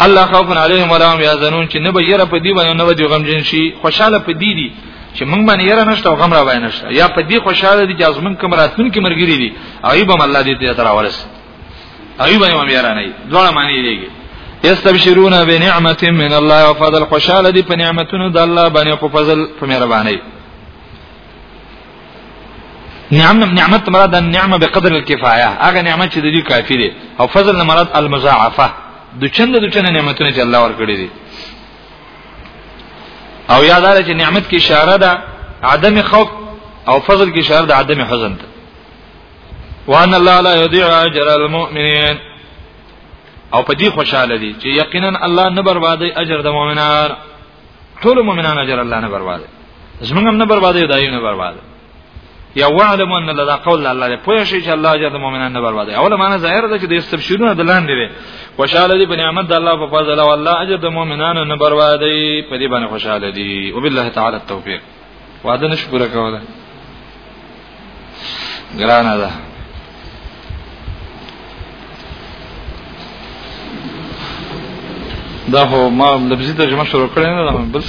الله خوف علیهم ولا هم یحزنون چې نه به یره په دی باندې نه به دی غمجن شي خوشاله په دی دي چې موږ باندې یره نشته او غم را باندې نشته یا په دی خوشاله دي چې از موږ کوم راتلون کې مرګري دي ایوب هم الله دې ته تر اورس ایوب هم یره نه دوه معنی دیږي یستبشرون بنعمت من الله وفضل خوشاله دي په نعمتونو د الله باندې په فضل په مهرباني نعم نعمت مراد النعمه بقدر الكفايه هغه نعمت چې د دې کافی دي او فضل مراد المضاعفه د چند د چند نعمتونه چې الله ورکړي دي او یادار چې نعمت کې اشاره ده عدم خوف او فضل کې اشاره ده عدم حزن ته وان الله لا يضيع اجر المؤمنين او په دې خوشاله دي چې یقینا الله نه بربادي اجر د مؤمنانو ټول مؤمنان اجر الله نه برباد زمونږ هم نه برباد یو دایو نه برباد یا وعلم ان لدا قول الله له پوه شي چې الله اجر د مؤمنان نه برباد اوله معنا ظاهر ده چې د استبشیرونه د لاندې وي خوشاله دي په نعمت د الله په فضل او الله اجر د مؤمنانو نه برباد دی په دې باندې خوشاله دي وبالله تعالی التوفیق وعده نشو پوره کوله ګرانه ده دا هو ما لبزي ترجمه شروع کړې نه ده بس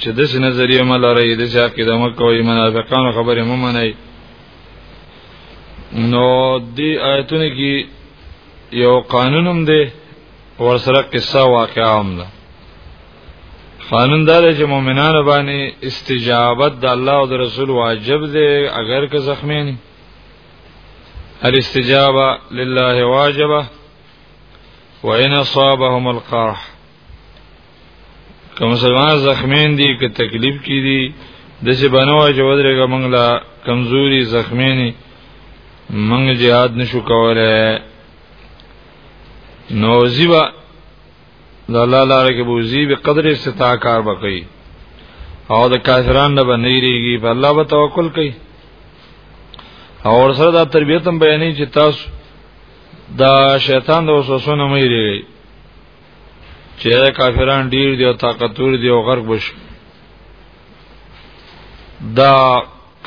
چې د څه نظریه ملاره د ځا کې د مکوې منافقانو خبره مو منای نو دی آیتونه کې یو قانونم دی ورسره قصه واقعا هم ده قانون دا دی چې مؤمنانو باندې استجابت د الله او د رسول واجب دی اگر که زخمی نه الاستجابه لله واجبه وان اصابهم القرح که مسلمان زخمین دي که تکلیف کې دي د چې بنوه چې ودرېږه موږ لا کمزوري زخمینی موږ جهاد نشو کولای نو زیبا د الله لپاره کې بوزي به قدر استطاع کار وکړي او د کافرانو نه باندې ریږي په الله به توکل کوي او ور سره دا تربیت هم بیانې چې تاسو دا شیطان د وسوسو نه مې ریږي چې دا کافران ډیر دی او طاقتور دی او غرق بش دا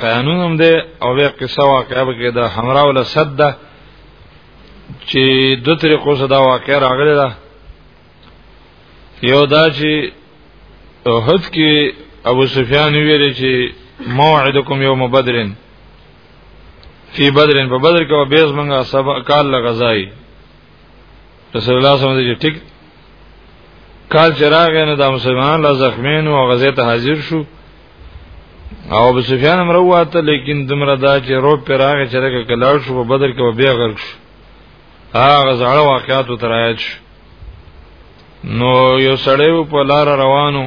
قانون هم دی او بیا قصه واقعه به کې دا همرا ول صد ده چې دو طریقو سره دا واقعه راغلی ده یو دا چې احد کې ابو سفیان ویل چې موعدکم یوم بدرن فی بدرن په بدر کې به بیز منګه سبا کال لغزای رسول الله صلی الله علیه وسلم ټیک کال چراغ نه د مسلمان لا زخمین او غزه ته حاضر شو او ابو سفیان هم راواته لیکن دمر دا چې رو پر هغه چرګه کلاو شو په بدر کې بیا غرق شو هغه زړه واقعات ترایت شو نو یو سړی په لار روانو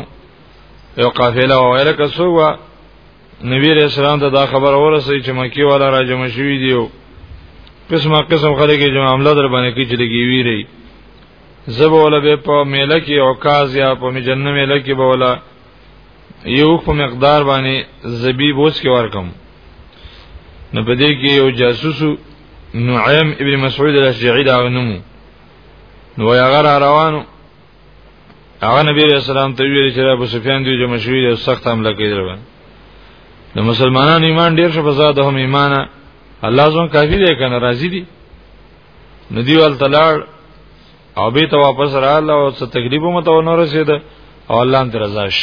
یو قافله وایره کسو وا نبی علیہ السلام ته دا خبر ورسې چې مکی والا را جمع شوی دیو قسمه قسم خلک چې معاملې در باندې کې چې لګي وی ری زب ولا به په میله کې او کاز یا په مجنه میله کې به ولا یو په مقدار باندې زبیب اوس کې ورکم نو په دې کې یو جاسوس نعیم ابن مسعود الاشجعی دا نومو نو یا غره روانو هغه نبی علیہ السلام ته ویل چې ابو سفیان دی جمع شوی او سخت حمله کوي درو د مسلمانانو ایمان ډیر شو بزاد هم ایمانه الله زون کافی دی کنه راضی دی ندی ول تلاړ او به ته واپس رااله او څه تکلیف مو ته نور رسید او الله ان رضاش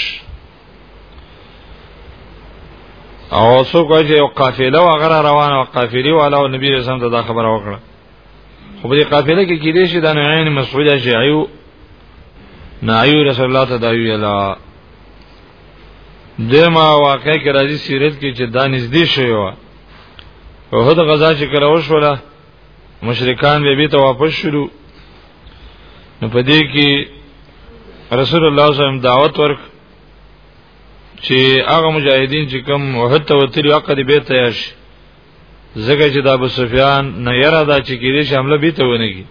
او څو کوی چې یو قافله وغیرہ روانه او قافلی والا او نبی رسول ته دا خبره وکړه خو په قافله کې کې دې شي د عین مسعود شیعو نایو رسول الله ته دایو یلا دما واقع کې راځي سیرت کې چې دا نږدې شوی و او هدا غزا چې کړه وشوله مشرکان به به ته واپس شروع نو په دې کې رسول الله صلی الله علیه وسلم دعوت ورک چې هغه مجاهدین چې کوم وحد ته وتلی عقد به تیار شي زګه چې د ابو سفیان نه یره دا چې کېږي چې حمله بیت ونیږي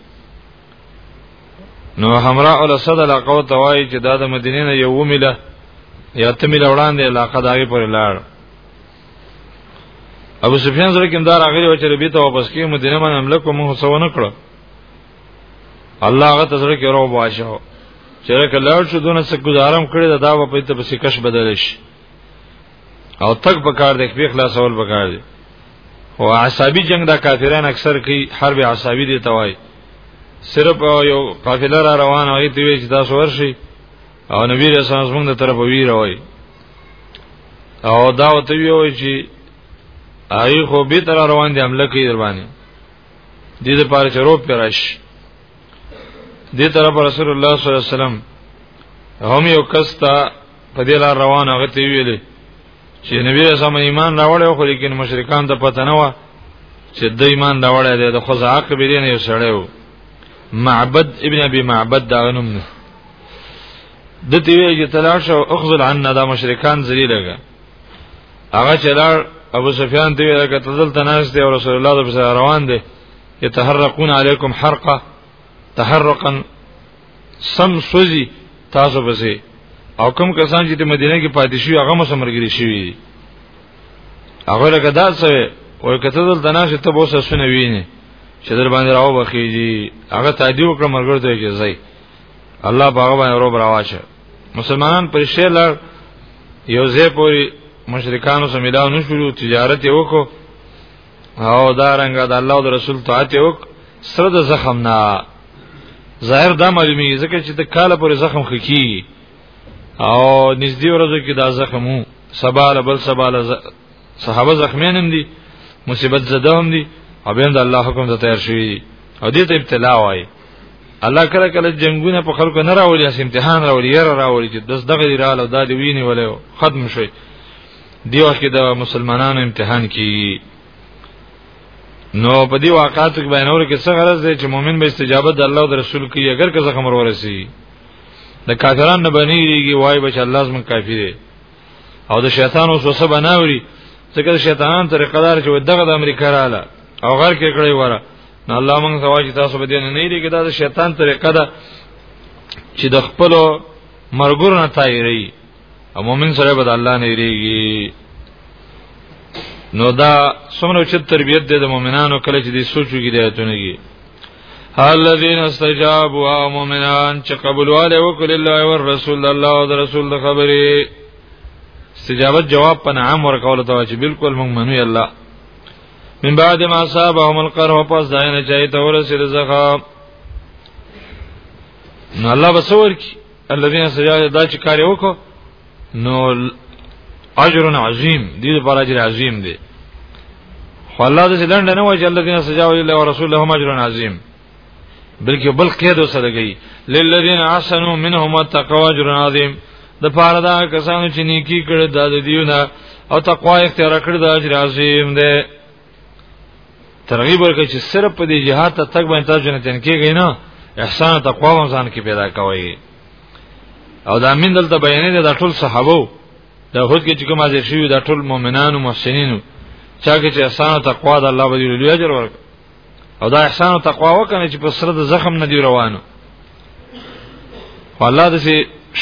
نو همرا ول صد علاقه ته وایي چې دا د مدینې نه یو میله یا ته میله وړاندې علاقه داګه پر لاړ ابو سفیان سره کوم دار هغه چې بیت واپس کې مدینه باندې حمله کوم هڅه ونه کړو الله هغه تزړه کې رو واشه چې کله شو دونه څه گزارم کړی دا په ته په سکش بدل شي او تک په کار د خپل خلاصول په کار دي او عصابي جنگ دا کافران اکثر کوي حرب عصابي دي توای صرف یو قافله را روان او ایت وی چې تاسو ورشي او نبی رسول الله موږ د طرف وی راوي او دا وته وی چې آی خو به تر روان دي عمل کوي در باندې دې لپاره چې روپ پرش دې طرف رسول الله صلی الله علیه وسلم هم یو کس ته په دې لار روان هغه ته ویلې چې نبی رسول الله ایمان راوړل خو لیکن مشرکان ته پته نه و چې د ایمان راوړل دی د خزا عقب دې نه یو سړی و معبد ابن ابي معبد دا نوم نه د دې ویلې تلاش او اخذل عنا دا مشرکان ذلیل لګا هغه چې لار ابو سفیان ته ویل کته دلته ناس دی او رسول الله صلی الله علیه وسلم روان دی يتحرقون عليكم حرقه تحرقا سم سوزي تاسو بسې او کوم کسان چې د مدینه کې پاتې شي هغه مسمرګري شي هغه لکه دا څه وي کته دل تناشه ته بوسه سونه ویني چې در باندې راو بخیږي هغه تادیو کړ مرګ ته کې ځای الله باغ باندې روب راواشه مسلمانان پر شی لړ یو ځای پوری مشرکانو سره ملاو نشو تجارت وکړو او دا رنګ د الله او رسول طاعت وک سره د زخم نه ظاهر دا معلومی ځکه چې د کاله پر زخم خکی او نږدې ورځو کې دا زخمو سباله بل سباله صحابه زخمین هم دي مصیبت زده هم دي او بهم د الله حکم ته تیار شوی او دې ته ابتلا وای الله کله کله جنگونه په خلکو نه راولي اس امتحان راولي ير راولي چې دس دغه دی رااله دا دی ویني ولې ختم شي دی وخت کې د مسلمانانو امتحان کیږي نو په دې واقعاتو کې بیانور کې څه غرض دی چې مؤمن به استجابت د الله او رسول کوي اگر که زخم ورسي د کافرانو بنېږي وای به چې الله زمون کافی دی او د شیطان وسوسه بناوري ځکه د شیطان طریقه دار چې دغه د امریکا رااله او غر کې کړی وره نو الله موږ ته واجب تاسو به دې نه نه لري دا د شیطان طریقه ده چې د خپل مرګور نه تایری او مؤمن سره به الله نه یریږي نو دا څومره چې تربيت ده د مؤمنانو کله چې دې سوچو کې دی اتونه کې الذين استجابوا مؤمنان چې قبول والے وکړ الله او رسول الله او رسول د خبرې استجابت جواب په نعم ورکول ته چې بالکل موږ منو الله من بعد ما صابهم القرح پس داینه چای ته ورسید زخه نو الله بسور کی الذين سجدوا دا چې کار وکړو نو اجر عظیم دې لپاره اجر عظیم دی خو الله دې لند نه وایي چې الذين سجدوا لله ورسول له اجر عظیم بلکې بل قید وسره گئی للذین احسنوا منهم واتقوا اجر عظیم د پاره دا کسانو چې نیکی کړي د دیونه او تقوا اختیار کړی د اجر عظیم دی ترغیب ورکړي چې صرف په دې جهاد ته تک باندې تاسو جنتین کېږئ نه احسان او تقوا هم ځان کې پیدا کوي او دا من دلته بیانې ده د ټول صحابه د هوت کې چې کوم ځای شي د ټول مؤمنانو محسنینو چا کې چې احسان او تقوا د الله وجل لوی اجر ورک او دا احسان او تقوا وکنه چې په سره د زخم نه دی روانو والله د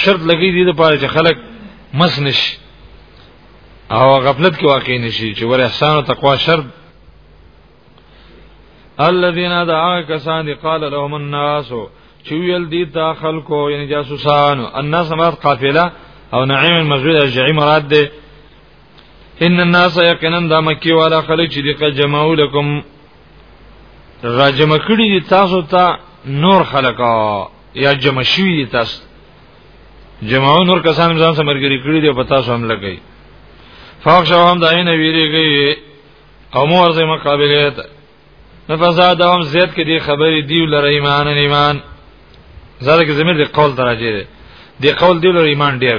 شرط لګی دی د پاره چې خلک مس نشي او غفلت کې واقع نشي چې ور احسان او تقوا شرط الذين دعا کسان دي قال لهم الناس چې ویل دي تا خلکو یعنی جاسوسان الناس مراد قافله او نعیم مسجد الجعی مراد ده ان الناس یقینا د مکی والا خلک چې دغه جمعو لكم راجم کړي دي تاسو ته نور خلقا یا جمع شوی دي تاسو جماعون نور کسان ځان سره مرګري کړی دی په تاسو حمله کوي فوق شو هم داینه ویریږي او مو ورځي مقابله ته نفزاد هم زیات کې دی خبرې دی لر ایمان ایمان زړه کې زمير دی قول درجه دی دی قول دی لر ایمان ډیر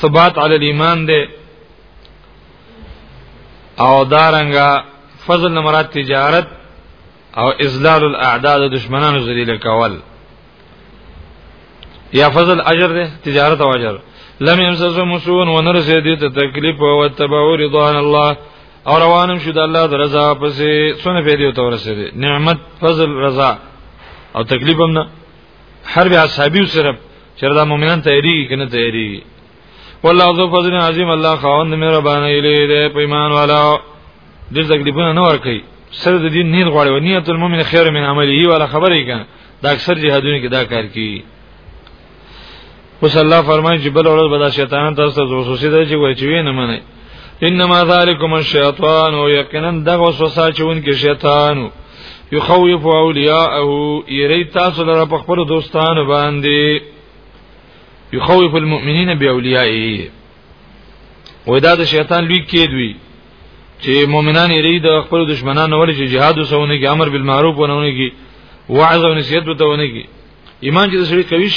ثبات علی الايمان ده او دارنګه فضل مراد تجارت او اذلال الاعداء د دشمنانو ذلیل کول یا فضل اجر ده تجارت او اجر لم يمسس مسون ونرسه دي ته تکلیف او تبعو رضوان الله او روانم شو د الله د رضا پسې څونه پیدا ته ورسېدي نعمت فضل رضا او تکلیف هم نه حرب اصحابي سره چر دا مؤمنان تیاری کنه تیاری والله ذو فضل عظیم الله خواند مهربان الی دې په ایمان والا دې تکلیفونه نه ورکي سر د دین نیت غواړي ونیت المؤمن خیر من عمله ولا خبرې کړه دا اکثر جهادونه کې دا کار کوي اوس الله فرمایي چې بل ورځ به دا شیطان تاسو ته وسوسه ده چې وای چې وینه منئ انما ذالکم الشیطان او یقینا دغه وسوسه چون کې شیطان یخوف اولیاءه یری تاسو لپاره په خپل دوستانو باندې یخوف المؤمنین باولیائه ودا د شیطان لوی کېد وی چې مؤمنان یری د خپل دشمنانو ولې چې جهاد وسونه کې امر بالمعروف ونه کې وعظ او نصیحت وته ونه کې ایمان چې د سړي کوي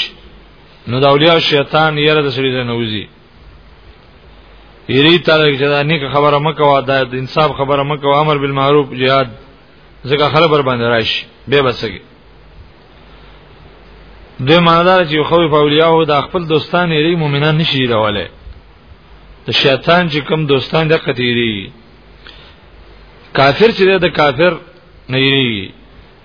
نو د اولیاء شیطان یې د سړي نه وځي یری تعالی چې دا نیک خبره مکوا دا د انصاف خبره مکوا امر بالمعروف jihad ځکه خلک بر باندې راشي به بسګي د ماندار چې خو په اولیاء او د خپل دوستان یری مؤمنان نشي راواله د شیطان چې کوم دوستان د قتیری کافر چې د کافر نه یری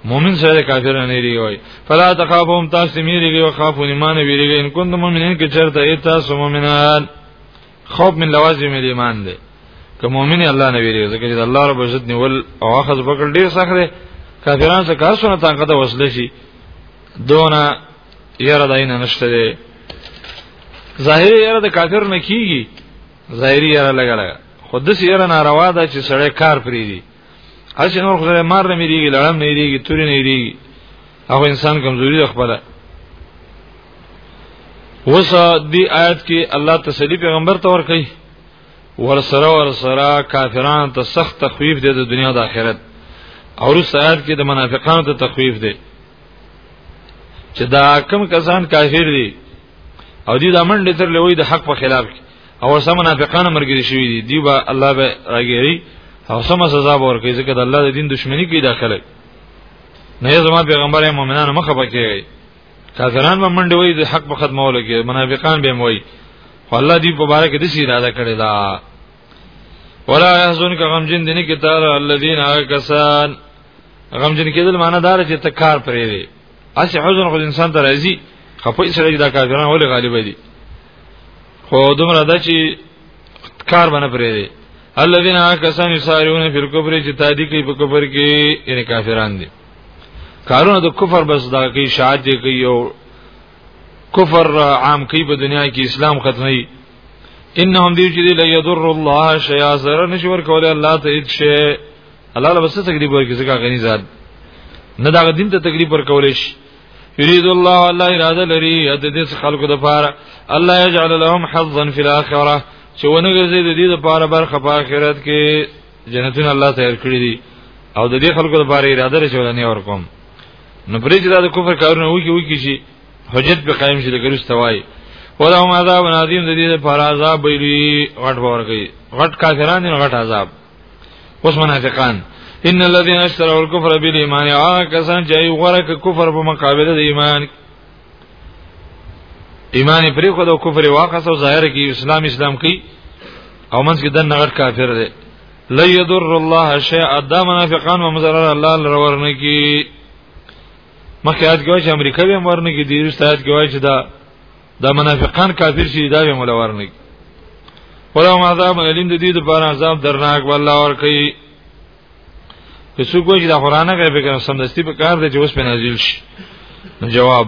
مؤمن سره کافر نه لري وای فلا تخافهم تاسو میریږي او خافون ایمان ویریږي ان کوم مؤمنین کې چرته ای تاسو مؤمنان خوف من لوازم ایمان دی که مؤمن الله نه ویریږي ځکه چې الله رب عزت نیول او اخذ بکل ډیر سخت دی کافرانو څخه کار سونه طاقت وسله شي دونه یره داینه نشته دی ظاهری یره د کافر نه کیږي ظاهری یره لګا لګا خود دې یره ناروا ده چې سړی کار پریږي هڅه نور خو سره مار نه میریږي لړم نه میریږي توري نه میریږي هغه انسان کمزوري ده خپل وس دی آیت کې الله تسلی پیغمبر ته ور کوي ور سره ور سره کافرانو ته سخت تخویف دی د دنیا د آخرت او رس آیت کې د منافقانو ته تخویف دی چې دا کم کسان کافر دي او دې د منډه تر لوی د حق په خلاف او سم منافقان مرګري شوی دي دی با الله به راګيري او سم سزا ورکړي ځکه د الله د دین دشمنی کې داخله نه زما پیغمبر مؤمنانو مخه پکې کافران به منډه وي د حق په خدمولو کې منافقان به موي خو الله دې په باره کې د شي اراده کړی دا ولا يحزن کا غم جن دني کې تعالی الذين کسان غم جن کېدل معنی دار چې تکار پرې دي اسی حزن خو انسان ته راځي خپې سره دا کافران ولې غالب دي خو دومره د چې کار باندې پرې دي الذين کسان یسارون فی الكفر چې تادی کوي په کفر کې یعنی کافران دي کارونه د کفر بس دا کوي شاعت کوي او کفر عام کوي په دنیا کې اسلام ختمي انهم دی چې لا یضر الله شیا سره نشور کوله الله ته هیڅ شي الله له بس تکلیف ورکړي ځکه غني ذات نه دا دین ته تکلیف ورکول شي یرید الله الله اراده لري د دې خلکو د پاره الله یجعل لهم حظا فی الاخره چې ونګرځي د دې د پاره برخه په آخرت کې جنتونه الله تیار کړی دي او د دې خلکو د پاره اراده لري چې ولنی ورکوم نو پرې چې د کفر کارونه وکی وکی شي حجت به قائم شي د ګرځ توای ولهم عذاب عظیم د دې لپاره عذاب ویلي غټ ورګي غټ کافرانو غټ عذاب اوس منافقان ان الذين اشتروا الكفر بالايمان هغه کسان چې غوړه ک کفر په مقابله د ایمان ایمان پرې خو د کفر واقع سو ظاهر کې اسلام اسلام کې او منځ کې د نغړ کافر دی لا يضر الله شيئا دا منافقان و مزرر الله لرورنه کې مخکې آیات کې چې امریکا به مرنه کې دیرست آیات کې چې دا دا منافقان کافر شي دا به مولا ورنګي ولهم عذاب الیم د دې لپاره عذاب درناک والله ور کوي که څوک وایي دا قران غیب کنه سمدستي په کار دی چې اوس په نازل شي جواب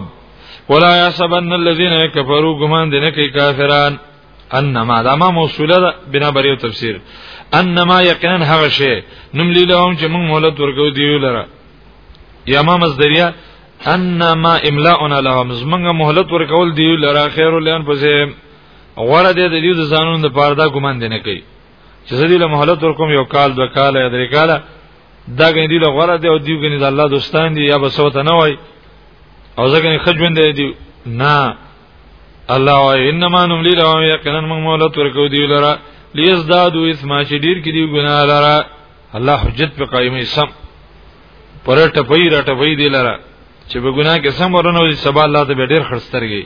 ولا يحسبن الذين كفروا غمان دي نه کوي کافران انما دا ما موصوله ده بنا بریو تفسیر انما یقینا هغه شی نملی لهم چې موږ مهلت ورکو دیو لره یا ما مصدریه انما املاؤنا لهم زمنګ مهلت ورکول دی لرا خیر لئن پسې غوړه دې د دې ځانونو د پاره دا ګمان دی نه کوي چې زه دې له مهلت ورکوم یو کال دوه کال یا درې کال دا غنې دې له غوړه دې او دې غنې د الله دوستان دي یا بسوت نه وای او زه غنې خجوند دې نه الله وای انما نملی لهم یقینا من مهلت ورکو دی لرا لیزدادو اسما چې ډیر کې دی ګناه لرا الله حجت په قائمې سم پر ټپي را ټپي دی لره چې په ګناه کې سم ورنه وي سبا الله ته به ډېر خرسترږي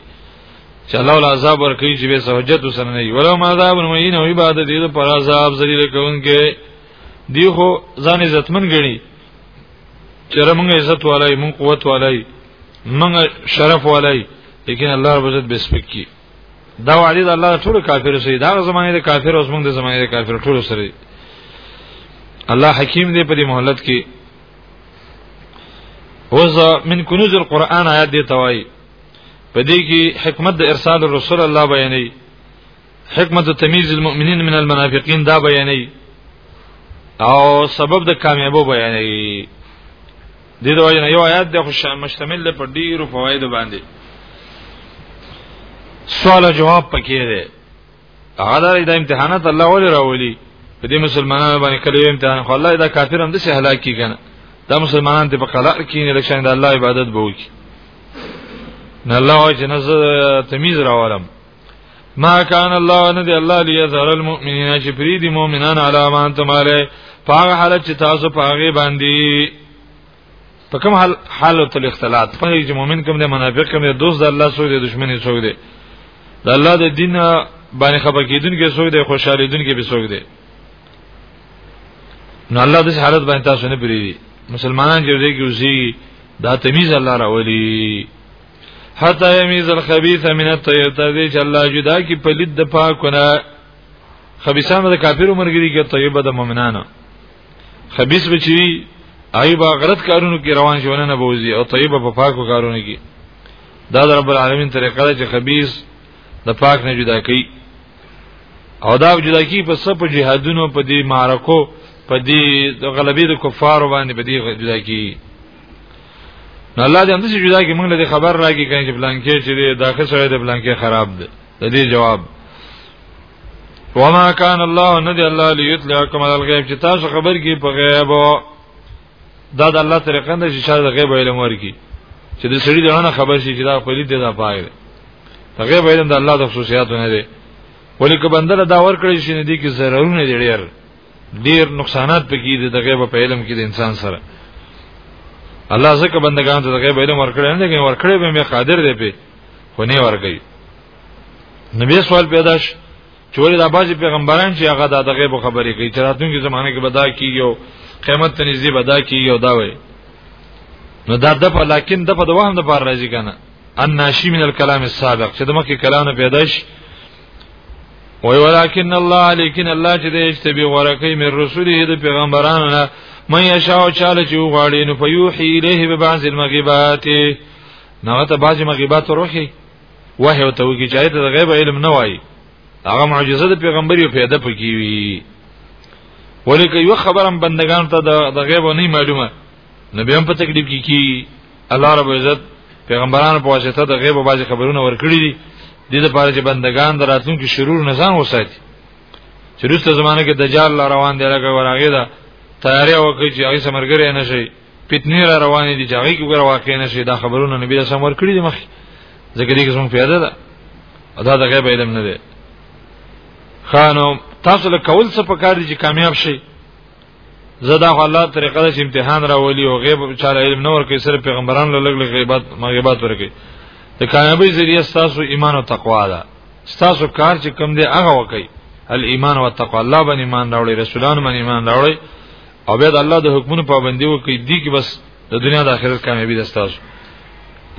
چې الله ول عذاب ورکړي چې به سہجت وسنه نه وي ولو ما عذاب مهین او عبادت دې پر عذاب ذلیل کوونکې دی خو ځان عزتمن ګڼي چې موږ عزت والای موږ قوت والای موږ شرف والای لیکن الله رب عزت به سپکی دا وعده د الله ټول کافر سي دا زمانه د کافر اوس موږ د زمانه د کافر ټول سره الله حکیم دی په دې مهلت کې وز من کنوز القرآن آیات دی توای په دې کې حکمت د ارسال الرسول الله بیانې حکمت تمیز المؤمنین من المنافقین دا بیانې او سبب د کامیابو بیانې د دې وجه نه یو آیات د خوش مشتمل په ډیرو فواید باندې سوال جواب پکې دی هغه دا د امتحانات الله ولې راولي په دې مسلمانانو باندې کله امتحان خو الله دا کافر هم د څه هلاک کی کنه دا مسلمانان ته په قلار کې نه لښان د الله عبادت بوي نه الله او جنازه تمیز راولم ما کان الله ان دی الله لیذر المؤمنین چې پری دی مؤمنان علامان تماله پاغه حالت چې تاسو پاغه باندې په کوم حال حالت تل اختلاط په چې مؤمن کوم دی منافق کوم دی دوست د الله سو دی دشمنی سو دی د الله د دین باندې خبر کیدونکو سو دی خوشاله دونکو به سو دی نو الله د حالت باندې تاسو نه پری دی مسلمانان چې دې کې اوسې دا تمیز الله راولي حتا یمیز الخبیث من الطیب تر دې چې الله جدا کی پلید د پاکونه خبيسان د کافرو مرګري کې طیبه د مؤمنانو خبيس بچي ایوب غلط کارونو کې روان شونه نه بوزي او طیبه په پاکو کارونو کې دا د رب العالمین طریقه ده چې خبيس د پاک نه جدا کی او دا جدا کی په سب جهادونو په دې معرکو په دې غلبې د کفارو باندې په دې جدا کی نو الله دې هم څه جدا کې موږ له خبر راګي کین چې بلان کې چې داخل سره د بلان کې خراب ده د دې جواب وما كان الله ندي الله ليطلعكم على الغيب چې تاسو خبر کی په غیب دا د الله طریقه ده چې شاید غیب علم ورکی چې د سړي دغه خبر شي چې دا په دې ده پای ده غیب علم د الله د خصوصیاتو نه دی ولیک بندر دا ور کړی چې ندي کې ضرورونه دي ډیر ډیر نقصانات پکې دي د غیب په علم کې د انسان سره الله زکه بندگان ته د غیب علم ورکړي نه دي ورکړي به مې قادر دی په خو نه ورګي نبی سوال پیدا شي چې ولې د باج پیغمبران چې هغه د غیب خبرې کوي چې راتلونکي زمانه کې بدا کیږي او قیامت ته نږدې بدا کیږي او دا وایي نو دا د په لکن د په دوام د پار راځي کنه ان ناشی من الكلام السابق چې د مکه کلام پیدا شي وی ولكن الله لیکن الله چې د اشتبی ورکی مې رسوله د پیغمبرانو نه مې یشاو چاله چې وغواړي نو فیوحی الیه به بعض المغیبات نو ته بعض مغیبات وروخي وه او ته وکی چې د غیب علم نه وای هغه معجزه د پیغمبر یو پیدا پکې وی ولیکي یو خبرم بندگان ته د غیب نه معلومه نو بیا په تکلیف کې کی الله رب عزت پیغمبرانو په واسطه د غیب او باز خبرونه ورکړي دي د دې لپاره چې بندگان دراتون کې شرور نزان وساتي چې روسته زمانه کې دجال لا روان دی راګه وراغه ده تیاری وکړي چې هغه سمرګره نه شي فتنې را روانې دي چې هغه کې ګره واقع نه شي دا خبرونه نبی رسول الله ورکړي دي مخ ځکه دې کې څنګه پیدا ده ادا د غیب علم نه دی خانو تاسو له کول څه پکار دي چې کامیاب شئ زدا خو الله طریقه د امتحان راولي او غیب چاله علم نور کې صرف پیغمبران له لګ غیبت مغیبات ورکي د کامیابی ذریعہ تاسو ایمان او تقوا ده تاسو کار چې کم دی هغه وکي الايمان والتقوا الله باندې ایمان راوړي رسولان باندې ایمان راوړي او بیا د الله د حکمونو پابندي وکي دي کې بس د دنیا د آخرت کامیابی ده تاسو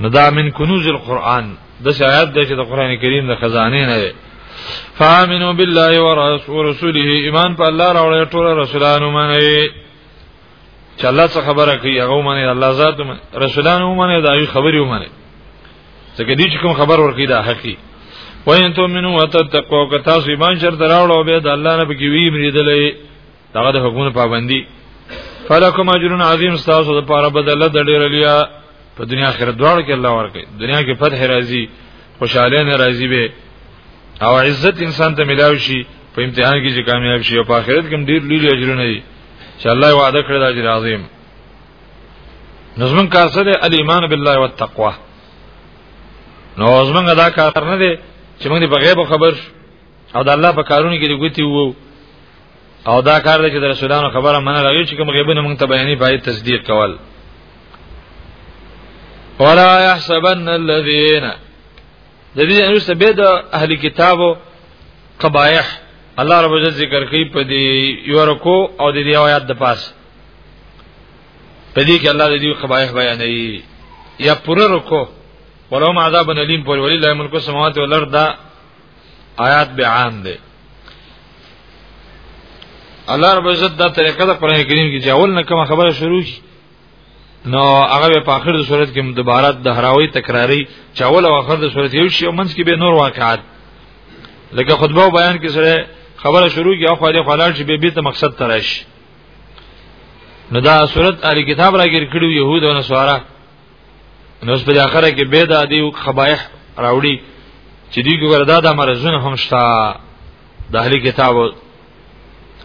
ندا من کنوز القرآن د شایعت د چې د قران کریم د خزانه نه دی فامنوا بالله ورسوله ایمان په الله راوړی ټول رسولانو منئ چې الله څخه خبره کوي هغه منئ الله ذات رسولانو منئ دا یو خبري منئ ځکه دې چې کوم خبر ورکړي دا حقي وین تو منو وتتقوا کتا سیمان شر دراوړو به د الله نه بګوی مریدلې دغه د حکومت پابندي فلکم اجرون عظیم تاسو د پاره بدله د ډیر لیا په دنیا آخرت دواړو کې الله ورکړي دنیا کې فتح راځي خوشاله نه راځي به او عزت انسان ته ملاوي شي په امتحان کې چې کامیاب شي او په آخرت کې ډیر لوی اجرونه دي چې الله وعده کړی د اجر عظیم نظم کار سره الايمان بالله والتقوا نو زمونږ دا کار نه دی چې موږ په غیب خبر او د الله په کارونو کې ګوتی وو او دا کار دی چې د رسولانو خبره منل هغه چې کوم غیبونه موږ ته بیانې پای تصدیق کول ولا يحسبن الذين د دې انوسه به د اهلي کتابو قبایح الله رب عزت ذکر کوي په دې یو رکو او د دې آیات د پاس په دې کې الله د دې قبایح بیانوي یا پوره رکو ولهم عذاب الیم پر ولله ملک السماوات والارض آیات به عام دی الله رب عزت دا طریقه د قران کریم کې چې اول نه کوم خبره شروع شي نو هغه په اخر د صورت کې دوباره د هراوي تکراری چې اول او اخر د صورت یو شی او منځ کې به نور واقعات لکه خطبه او بیان کې سره خبره شروع کی او خو دې خلال شي به به ته مقصد ترش نو دا صورت اهل کتاب راګر کړو يهود او نصارا نو په اخره کې به دا دی خبایح راوړي چې دی ګور دا د مرزونه هم شته د اهلي کتاب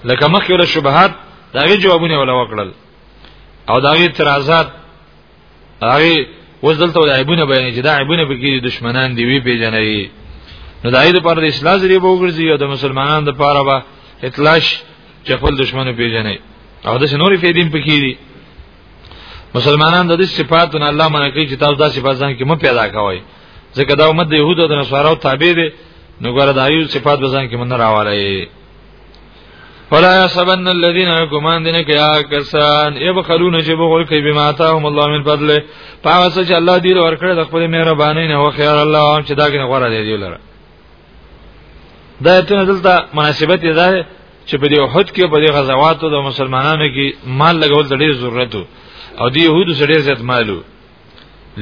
لکه مخکې ول شبهات داغه جوابونه ولا وکړل او داغه اعتراضات هغه اوس دلته د عیبونه بیان چې دا عیبونه به کې دشمنان دی وی پیژنې نو دای د پر د اصلاح ذریعہ وګرځي او د مسلمانانو د پاره به اطلاش چې خپل دشمنو پیژنې او د شنوري فیدین پکې دي مسلمانان د دې صفاتونو الله منع کوي چې تاسو دا صفات ځان کې مو پیدا کوئ ځکه دا امت د يهودو د نصاراو تابع دي نو ګره دا یو صفات ځان کې مونږ راوړی ولا يحسبن الذين يقومون دين كيا كسان يبخلون چې بغول کوي بما اتاهم الله من فضله پاوه چې الله دې ورکړي د خپل مهرباني نه او خيار الله هم چې دا کې غوړه دی لره دا ته دلته مناسبت دی چې په دې وحد کې په دې غزواتو د مسلمانانو کې مال لګول د ډېر ضرورت او د يهودو سره ډېر زیات مالو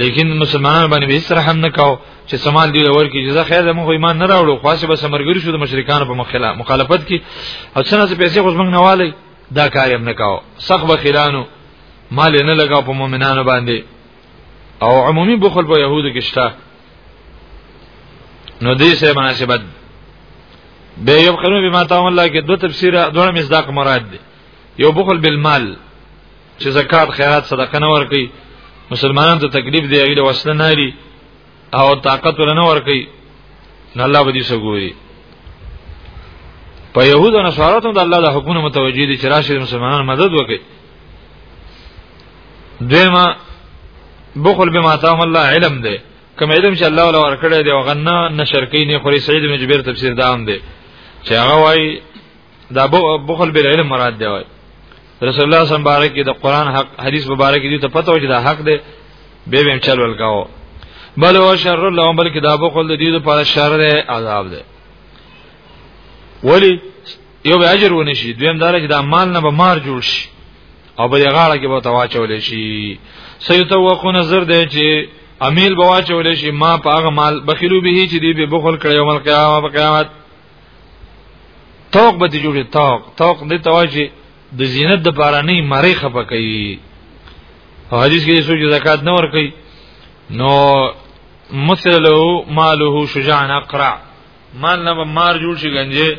لیکن مسلمانانو باندې به سره هم نه کاو چې سمال دی ور کې جزا خیر زموږ ایمان نه راوړو خاصه به سمرګری شو د مشرکانو په مخالفت کې او څنګه پیسې خو زمنګ نه والی دا کار هم نه کاو سخ بخیلانو مال نه لګاو په مؤمنانو باندې او عمومي بخل په يهودو کې شته نو دې سه مناسبت به یو خلو به ماته الله کې دو تفسیر دوه مصداق مراد دي یو بخل بالمال چې زکات خیرات صدقه نه ورکي مسلمانانو ته تکلیف دی ایله وسله نه لري او طاقت ولنه ورکي نه الله به دې سګوري په يهودو نصاراتو د الله د حکمونو متوجي دي چې راشي مسلمانانو مدد وکړي دیمه بخل بما تام الله علم دی کوم علم چې الله ولا ورکړی دی او غنه نشر کوي نه خوري سعید بن جبیر تفسیر دام دی چې هغه وای دا بخل بل علم مراد دی وای رسول الله صلی الله علیه وسلم د قران حق حدیث مبارک دی ته پته و چې دا حق دی به به چل ولکاو بل او شر لهم بلکې دا بخل د دې لپاره شر دی عذاب دی ولی یو به اجر ونی شي دویم دار چې دا مال نه به مار جوړ شي او به غاړه کې به تواچول شي سيتوقو نظر دی چې امیل به واچول شي ما په هغه مال بخیلو به چې دی به بخل کړي یوم القیامت په قیامت توق به جوړي توق توق دې تواجی د زینت د پاره نه مری خپه کوي حدیث کې سوچ زکات نه ور کوي نو مثل له ماله شجاع اقرع مال نه مار جوړ شي گنجه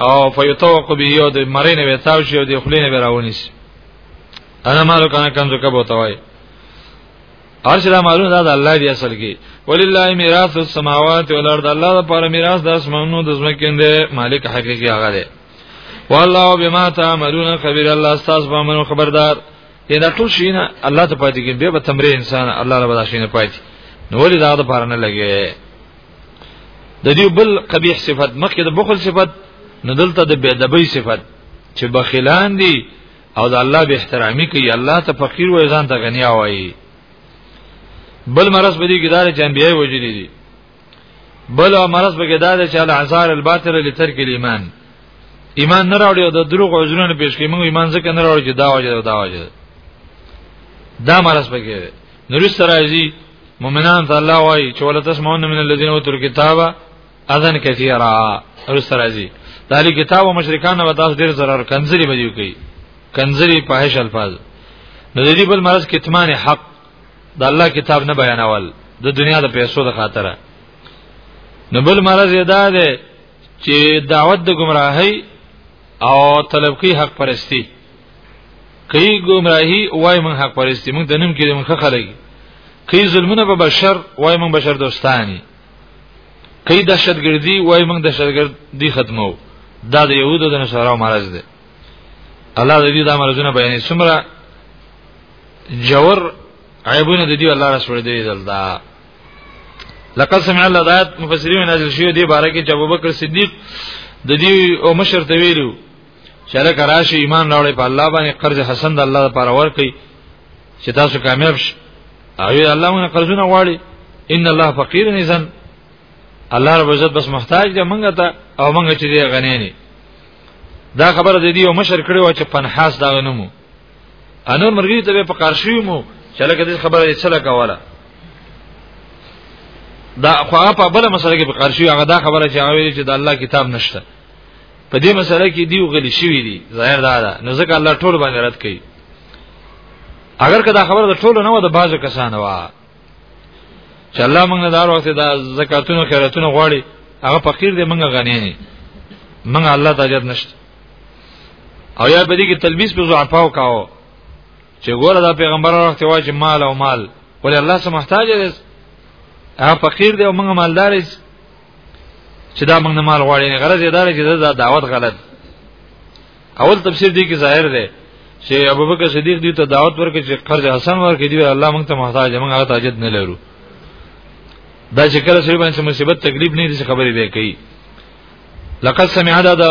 او فیتوق به یو د مرینه به تاو شي او د خلینه به راونی شي انا مالو کنه کنځو کبو توای هر شي مالونه دا د الله دی اصل کې ولله میراث السماوات والارض الله د پر میراث د اسمانونو د زمکین دی مالک حقیقي هغه دی والله بما تعملون خبير الله استاذ به منو خبردار یې دا ټول شي نه الله ته پاتې کې به به تمرې انسان الله له بدا شي نه پاتې نو ولې دا د پاره نه لګي د دې بل قبیح صفت مخکې د بخل صفت نو دلته د بيدبي صفت چې بخیلان دي او د الله به احترامي کوي الله ته فقیر وای ځان ته غنی وای بل مرز بدی کې دار چې انبیای وجلی دي بل مرز به کې دار چې العذار الباطل لترک الايمان ایمان نه راوړي او د دروغ عذرونه پیش کوي موږ ایمان ځکه نه راوړي چې دا وجه دا وجه دا مرز به کې نورسترایزي مؤمنان ته الله وایي چې ولا تسمعون من الذين اوتوا الكتاب اذن كثيرا رسرازي دالي کتاب او مشرکان و تاسو ډیر zarar کنزري بجو کوي کنزري پاهش الفاظ نو دې بل مرز کتمان حق د الله کتاب نه بیانول د دنیا د پیسو د خاطره نو بل مرز یې دا ده چې دعوت د گمراهۍ او طلب کوي حق پرستی کوي گمراهي وای مونږ حق پرستی مونږ دنم کې مونږ خلګي کوي ظلمونه په بشر وای مونږ بشر دوستانی کوي دهشتګردي وای مونږ دهشتګردي ختمو دا د يهودو د نصارو مرز ده الله دې دا مرزونه بیانې څومره جوور عیبونه د دې الله رسول دې دلدا لقد سمع الله ذات مفسرین نازل شیو دې بارے کې چې ابوبکر صدیق د دې او مشر ته ویلو چله کراشي ایمان راوړي په الله باندې قرض حسن د الله لپاره ورکړي چې تاسو کامیاب شئ او الله مونږ قرضونه غواړي ان الله فقیر نزن الله رب عزت بس محتاج دی مونږ ته او مونږ چې دی غنی نه دا خبره د دې یو مشر کړي و چې پنحاس دا غنمو انور مرګي ته په قرشي مو چې لکه دې خبره یې څه لکواله دا خو په بل مسله کې په قرشي هغه دا خبره چې هغه چې د الله کتاب نشته په دې مسله کې دیو غلی شوی دی ظاهر دا ده نو ځکه الله ټول باندې رد کوي اگر که دا خبره د ټولو نه و د بازو کسانو وا چې الله موږ دار وخت دا زکاتونو خیراتونو غواړي هغه فقیر دی موږ غنی نه موږ الله ته اجازه نشته او یا په دې کې تلبیس په ضعفاو کاو چې ګوره دا پیغمبر وخت واجب مال او مال ولې الله سره محتاج دی هغه فقیر دی او موږ مالدار یو چې دا موږ نه مال غواړي نه غرض یې دا چې دا دعوت غلط اول تفسیر دی کې ظاهر دی چې ابوبکر صدیق دی ته دعوت ورکړي چې قرض حسن ورکړي دی الله موږ ته محتاج موږ هغه تاجت نه لرو دا چې کله سړي باندې مصیبت تکلیف نه دي خبرې به کوي لقد سمع دا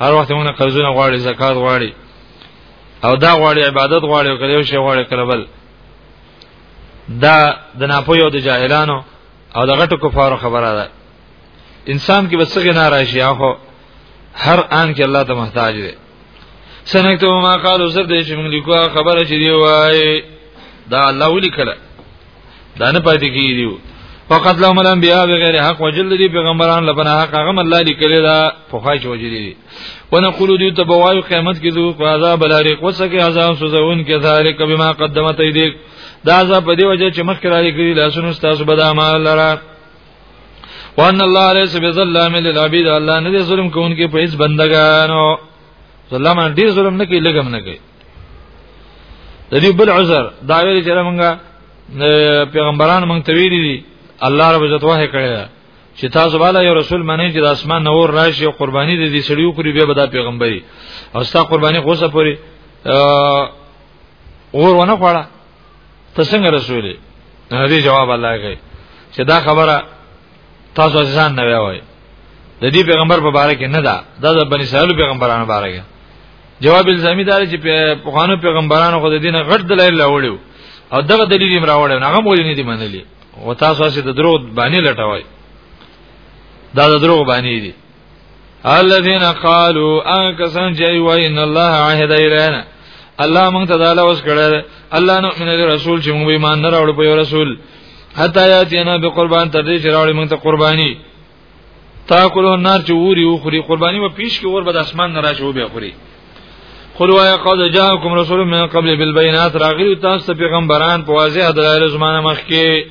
هر وخت مونږ قرضونه غواړي زکات غواړي او دا غواړي عبادت غواړي او کله یو شی غواړي کله بل دا د ناپوهو د جاهلانو او د غټو کفارو خبره ده انسان کې بسګه ناراضي هغه هر آن کې الله ته محتاج دی سنکتو ما قالو زر دې چې موږ لیکو خبره چې دی وای دا الله ولي کړه دا نه پاتې کیږي فقط لهم الانبیاء بغیر حق وجل دی پیغمبران لبنا حق هغه الله لیکلی دا په خای وجل دی ونقول دی تبوایو قیامت کې ذو عذاب الارق وسکه عذاب سوزون کې ذالک بما قدمت ایدیک دا عذاب په دی وجه چې مخکې را لیکلی لاسونو تاسو بدامه لره وان الله ليس بظلام للعبيد الله نه ظلم کوونکی په هیڅ بندگانو ظلم ډیر ظلم نه کوي لګم نه کوي د دې بل عذر دا ویل چې موږ پیغمبران موږ ته ویلي دي الله رب عزت وه کړی چې تاسو بالا یو رسول منی چې د اسمان نور راشي او قرباني د دې سړیو کړی به بدا پیغمبري او ستا قرباني غوسه پوری اور ونه خوړه ته څنګه رسول دې جواب الله کوي چې دا خبره تاسو ځان نه وایي د دې پیغمبر په باره کې نه ده دا د بنی اسرائیل پیغمبرانو باره کې جواب الزامی دا چې په قانون پیغمبرانو خو د دین غټ دلایل راوړیو او دغه دلیل یې راوړل نه هغه مولې نه دی منلې او تاسو چې د درو باندې لټوي دا د درو باندې دي الذين قالوا ان كسن جاي وان الله عهد الينا الله مونږ ته داله اوس کړه الله نو من رسول چې مونږ به ایمان نه راوړو په رسول حتا یاتینا بقربان تر دې چې راوړي مونږ ته قرباني تاکلو النار چې وری او خوري قرباني و پیش کې اور به د اسمان نه راشي او به خوري قل وایا قد جاءکم رسول من قبل بالبينات راغلی تاسو پیغمبران په واضح دلایل زمانه مخ کې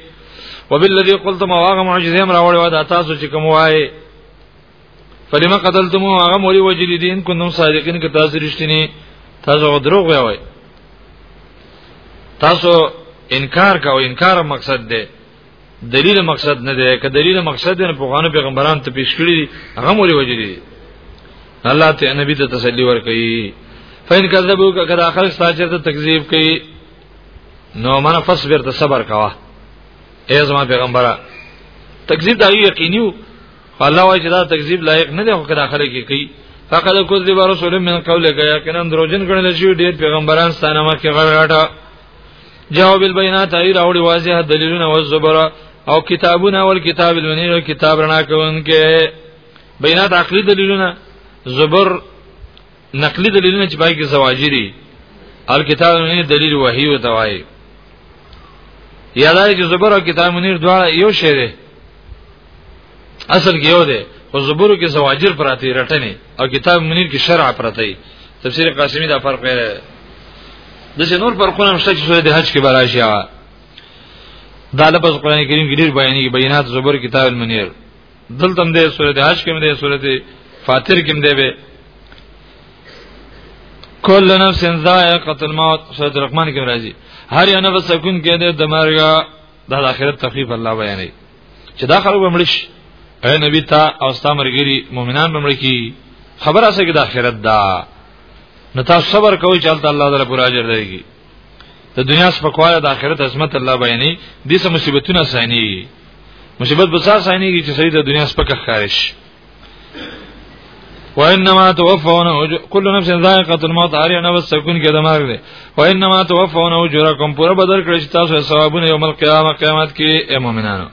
وبالذي قلتم واغه معجزه امر راوړی و دا تاسو چې کوم وای فلما قتلتم واغه مولي وجل دین کوم صادقین که تاسو رښتینی تاسو دروغ وای تاسو انکار کاو انکار مقصد ده دلیل مقصد نه دی که دلیل مقصد نه پوغانو پیغمبران ته پیش کړی دي هغه مولي وجه دي الله ته نبی ته تسلی ورکړي فین کذبو که کدا خلک ساجر ته تکذیب کوي نو من فصبر ته صبر کوا ای زما پیغمبره تکذیب دا یقینیو الله وايي چې دا تکذیب لایق نه دی خو کدا خلک یې کوي فقد کذب رسول من قولک یقینا دروژن کړل شي ډیر پیغمبران ستانه مخکې غړغړه جواب البینات ای راوړي واضح دلیلونه او زبر او کتابونه او کتاب المنیر او کتاب رڼا کوونکې بینات عقلی دلیلونه زبر نقلی دلیلونه چې پای کې زواجری الکتاب المنیر دلیل وحی او توای یادای چې زبر او کتاب منیر دواړه یو شی دی اصل کې یو دی خو زبرو کې زواجر پراته رټنې او کتاب منیر کې شرع پراته دی تفسیر قاسمی دا فرق دی د څه نور پر قرآن شته چې سورې د حج کې براشي دا لفظ قرآن کریم کې ډیر بیانې بیانات زبر کتاب المنیر دلته هم د سورې د حج کې هم د سورې فاتر کې هم دی به کل نفس ذائقه الموت سورۃ الرحمن کې راځي هر یو نفس سکون کې ده د مرګ د آخرت تخفیف الله بیانې چې دا خلک به مړ شي اے نبی تا او ستا مرګري مؤمنان به مړ کی خبره اسه کې د آخرت دا نو تاسو صبر کوئ چې الله تعالی پر اجر درکړي د دنیا سپکواله د آخرت عظمت الله بیانې دې سم مصیبتونه سایني مصیبت بسار سایني چې سړي د دنیا سپکه خارش وانما توفون اجر كل نفس ذائقه الموت هر یو نفس سکون کې دماغ دی وانما توفون اجرکم پورا بدل کړی چې تاسو ثوابونه یوم القیامت قیامت کې اے مؤمنانو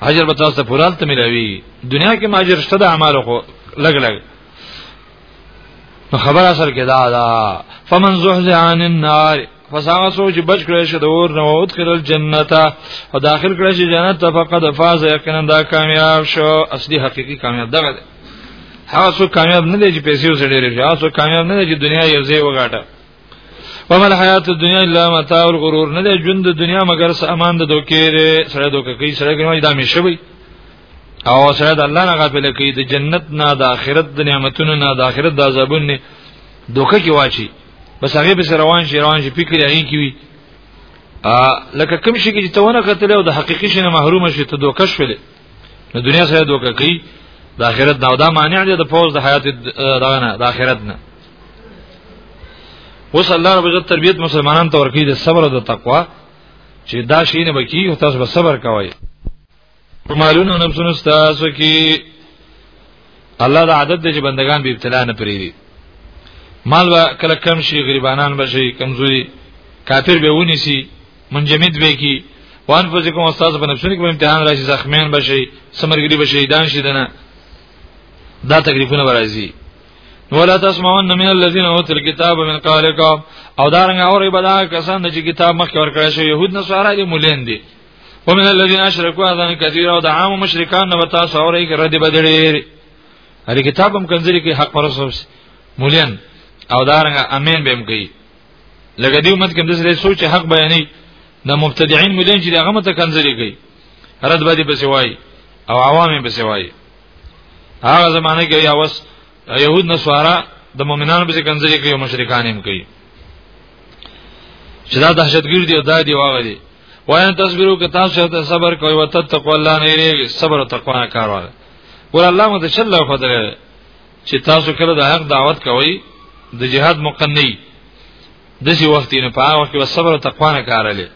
اجر به تاسو ته پورا ته ملوي دنیا کې ماجر شته د اعمالو خو لګ لګ نو خبر اصل کې دا دا فمن زحزح عن النار پس هغه سوچ بچ کړی شي د اور نه او دخل الجنت او داخل کړی شي جنت ته فقد فاز یقینا دا کامیاب شو اصلي حقيقي کامیاب دغه هغه سو کامیاب نه دی چې پیسې وسړي لري هغه سو کامیاب نه دی چې دنیا یو ځای وګاټه ومل حیات الدنیا الا متاع الغرور نه دی ژوند د دنیا مگر سامان د دوکې دی سره دوکې کوي سره کوي دا میشه وي او سره د الله نه غافل کوي د جنت نه د آخرت د نعمتونو نه د آخرت د عذابونو نه دوکه کې واچي بس هغه به روان شي روان شي فکر یې کوي لکه کوم شي چې تونه کتل او د حقيقي شنه محروم شي ته دوکه شول نو دنیا سره دوکه کوي د آخرت دا دا مانع دی د فوز د حیات دغه نه د آخرت نه اوس الله رب عزت تربيت مسلمانان ته ورکی د صبر او د تقوا چې دا شی نه بکی او تاسو به صبر کوئ معلومه نفسونه تاسو کې الله د عادت د بندگان به ابتلا نه پریدي مال با کله کم شي غریبانان بشي کمزوري کافر به ونی سي منجمد به کی وان فزکم استاد په نفسونو کې امتحان راشي زخمیان بشي سمرګری بشي دان شي دنه دا تکلیفونه راځي ولا تسمعون من الذين اوتوا الكتاب من قبلك او دارنګ اوري بدا کسان چې کتاب مخکې ورکړی شو يهود نصارا دي مولین دي ومن الذين اشركوا اذن كثيرا او د عام مشرکان نه وتا سوري کې رد بدړي هر کتاب هم کنځري کې حق پر وسوس مولین او دارنګ امین به هم کوي لکه دی امت کې د سره سوچ حق بیانې د مبتدعين مولین چې هغه مت کنځري کوي رد باندې بسوي او عوامي بسوي هغه زمانه کې یا وس يهود نصارا د مؤمنانو په کنځري کوي او مشرکان هم کوي چې دا دهشتګیر دی او دا دی واغ دی وایي تصویرو کې تاسو ته صبر کوي او تتقوا الله نه لري صبر او تقوا نه کار وایي ور الله مت شل له فضل چې تاسو کله د حق دعوت کوي د جهاد مقنني دسی وخت نه په هغه کې صبر او تقوا نه کارلې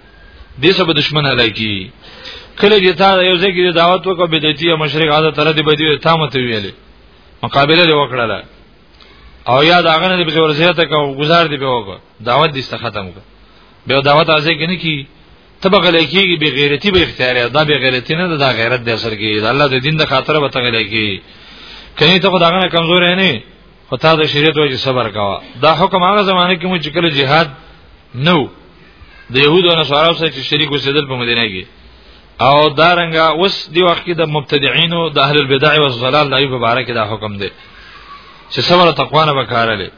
دې سبا دشمن هلاکی کله چې تا یو ځای کې دعوت وکړه بدعتي او مشرک هغه تر دې بدی ته مت ویلې مقابله دې وکړه او یا دا غنه دې په ورسېته کا گزار دې په وکړه دعوت دې ست ختم کړه به دعوت ازې کې نه کی تبغه لکیږي به غیرتی به اختیار دا به غیرتی نه دا غیرت دې اثر کې الله دې دین د خاطر به تغلې کې کله ته خدای غنه کمزور نه خو تا د شریعت وجه صبر کاوه دا حکم هغه زمانه کې مو چې کله jihad نو د يهودو او نصارو سره چې شریک وسیدل په مدینه کې او دارنګه اوس دی وخت کې د مبتدعين او د اهل البدع او الضلال دای په اړه کې دا حکم دی چې صبر او تقوا نه وکړلې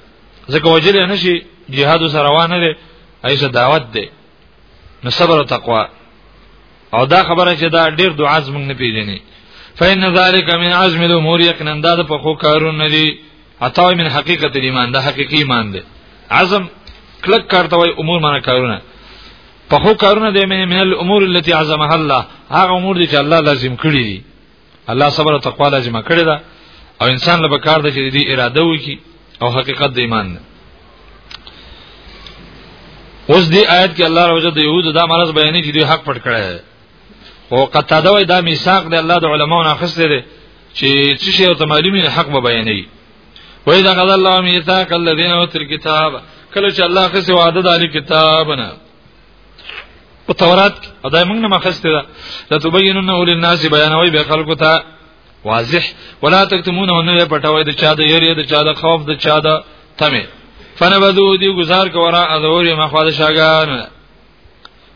ځکه وجل نه شي jihad سره روانه دي ایسه دعوت دی نو صبر او تقوا او دا خبره چې دا ډیر دعا زمونږ نه پیژني فإن ذلك من عزم الأمور یقینا دا د پخو کارونه دي عطاوی من حقیقت ایمان دا حقیقی ایمان دی عزم کلک کارته وای امور معنی کارونه پخو کارونه دی من الامور التي عزمها الله هغه امور دي چې الله لازم کړی دي الله صبر او تقوا لازم کړی دا او انسان له بکار د چې دی اراده وکي او حقیقت د ایمان نه اوس دی آیت کې الله روزه د یهودو دا مرز بیانې چې دوی حق پټ کړی او قطاده وای دا میثاق دی الله د علماو نه اخیسته دی چې څه شی او تمالیم حق به بیانې وای دا قال الله میثاق الذين اوتل کتاب کله چې الله خسي وعده د کتابنا په تورات او دای موږ نه مخسته ده لتبیننه للناس بیانوي به خلکو ته واضح ولا تکتمونه نه پټوي د چا د یری د چا د خوف د چا د تمه فنبذو دی گزار کورا ادور مخواد شاګان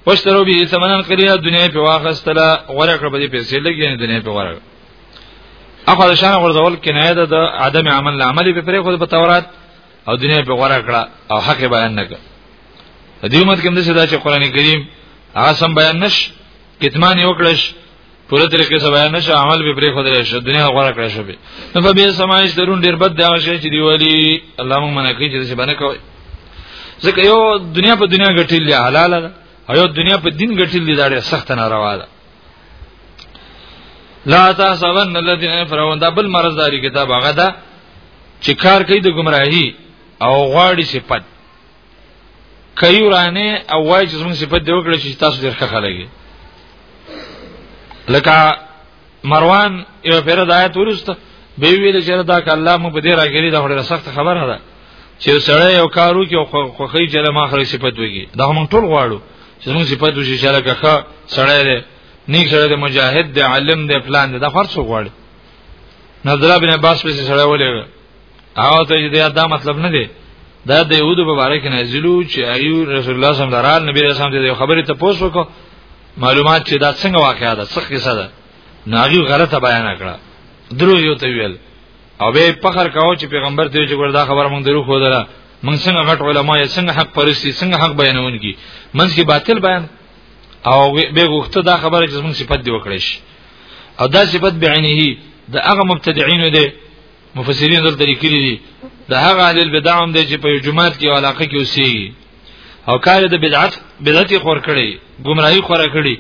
واشترو به ثمنن قلیلا دنیا په واخستله غره کړ په دې پیسې لګي دنیا په غره اخو د شان غرزول کنایه ده د عدم عمل عملی په پرې خو په تورات او دنیا په غوړه کړه او حق بیان نه کړ دې امت کې هم څه دا چې قران کریم هغه سم بیان نش کتمان یو کړش پوره طریقې سره بیان نش عمل به پرې خدای شه دنیا غوړه کړی شه به نو په به سمایش درون ډیر بد دا شي چې دی ولی الله مونږ منع کوي چې څه باندې کوي ځکه یو دنیا په دنیا ګټل دی حلاله ده او یو دنیا په دین ګټل دی دا ډیر سخت ناروا ده لا تحسبن الذين فرعون دا بل مرز داری کتاب هغه دا چې کار کوي د گمراهي او غواړي صفت کوي ورانه او وایي چې زموږ صفت دی وکړي چې تاسو ډېر ښه خلګي لکه مروان یو پیر د آیت ورسته به ویل چې دا کله مو په دې راګری دا ډېره سخت خبره ده چې سړی یو کارو کې خوخی جله ما خري صفت وږي دا موږ ټول غواړو چې موږ صفت وشي چې لکه ښه سړی دی نیک سړی دی مجاهد دی عالم دی پلان دی دا فرص غواړي نظر ابن عباس په سړی ولې هغه ته دې دا مطلب نه دی دا د یهودو په اړه کې نازلو چې ایو رسول الله صلی الله علیه نبی رسول الله دې خبره ته پوښ وکړه معلومات چې دا څنګه واقعا ده څه قصه ده ناغي غلطه بیان کړه درو یو ته ویل او به فخر کاوه چې پیغمبر ته چې وردا خبره مونږ درو خو دره مونږ څنګه غټ علما یې څنګه حق پرستی څنګه حق بیانونکي منځ کې باطل بیان او به غوښته دا خبره چې مونږ صفت دی وکړې شي او دا صفت بعینه د هغه مبتدعين دي مفسرین دلته لیکلي دي د هغه اهل البدع هم دي چې په جمعات کې علاقه کې اوسي او کار د بدعت بدعت خور کړي گمراهي خور کړي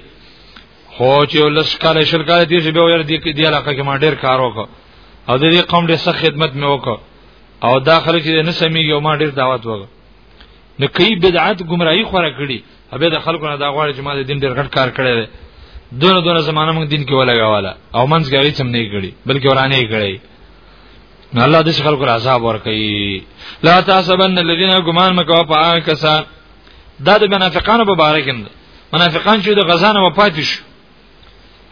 خو چې لس کال شل کال دې چې به ور دي کې دی علاقې کې ما ډېر کار وکړ او د دې قوم ډېر سخت خدمت مې وکړ او دا خلک چې نه سميږي او ما ډېر دعوت وکړ نو کوي بدعت گمراهي خوره کړي ابه د خلکو نه دا غواړي چې ما د دین ډېر غټ کار کړی دی دونه دونه زمانہ موږ دین کې ولګاواله او منځ کې هیڅ هم نه کړی بلکې ورانه کړی نو الله دې خلکو عذاب ورکړي لا تاسبن الذين غمان مکوا پاکسان دا د منافقانو په باره کې ده منافقان چې د غزا نه وفات شو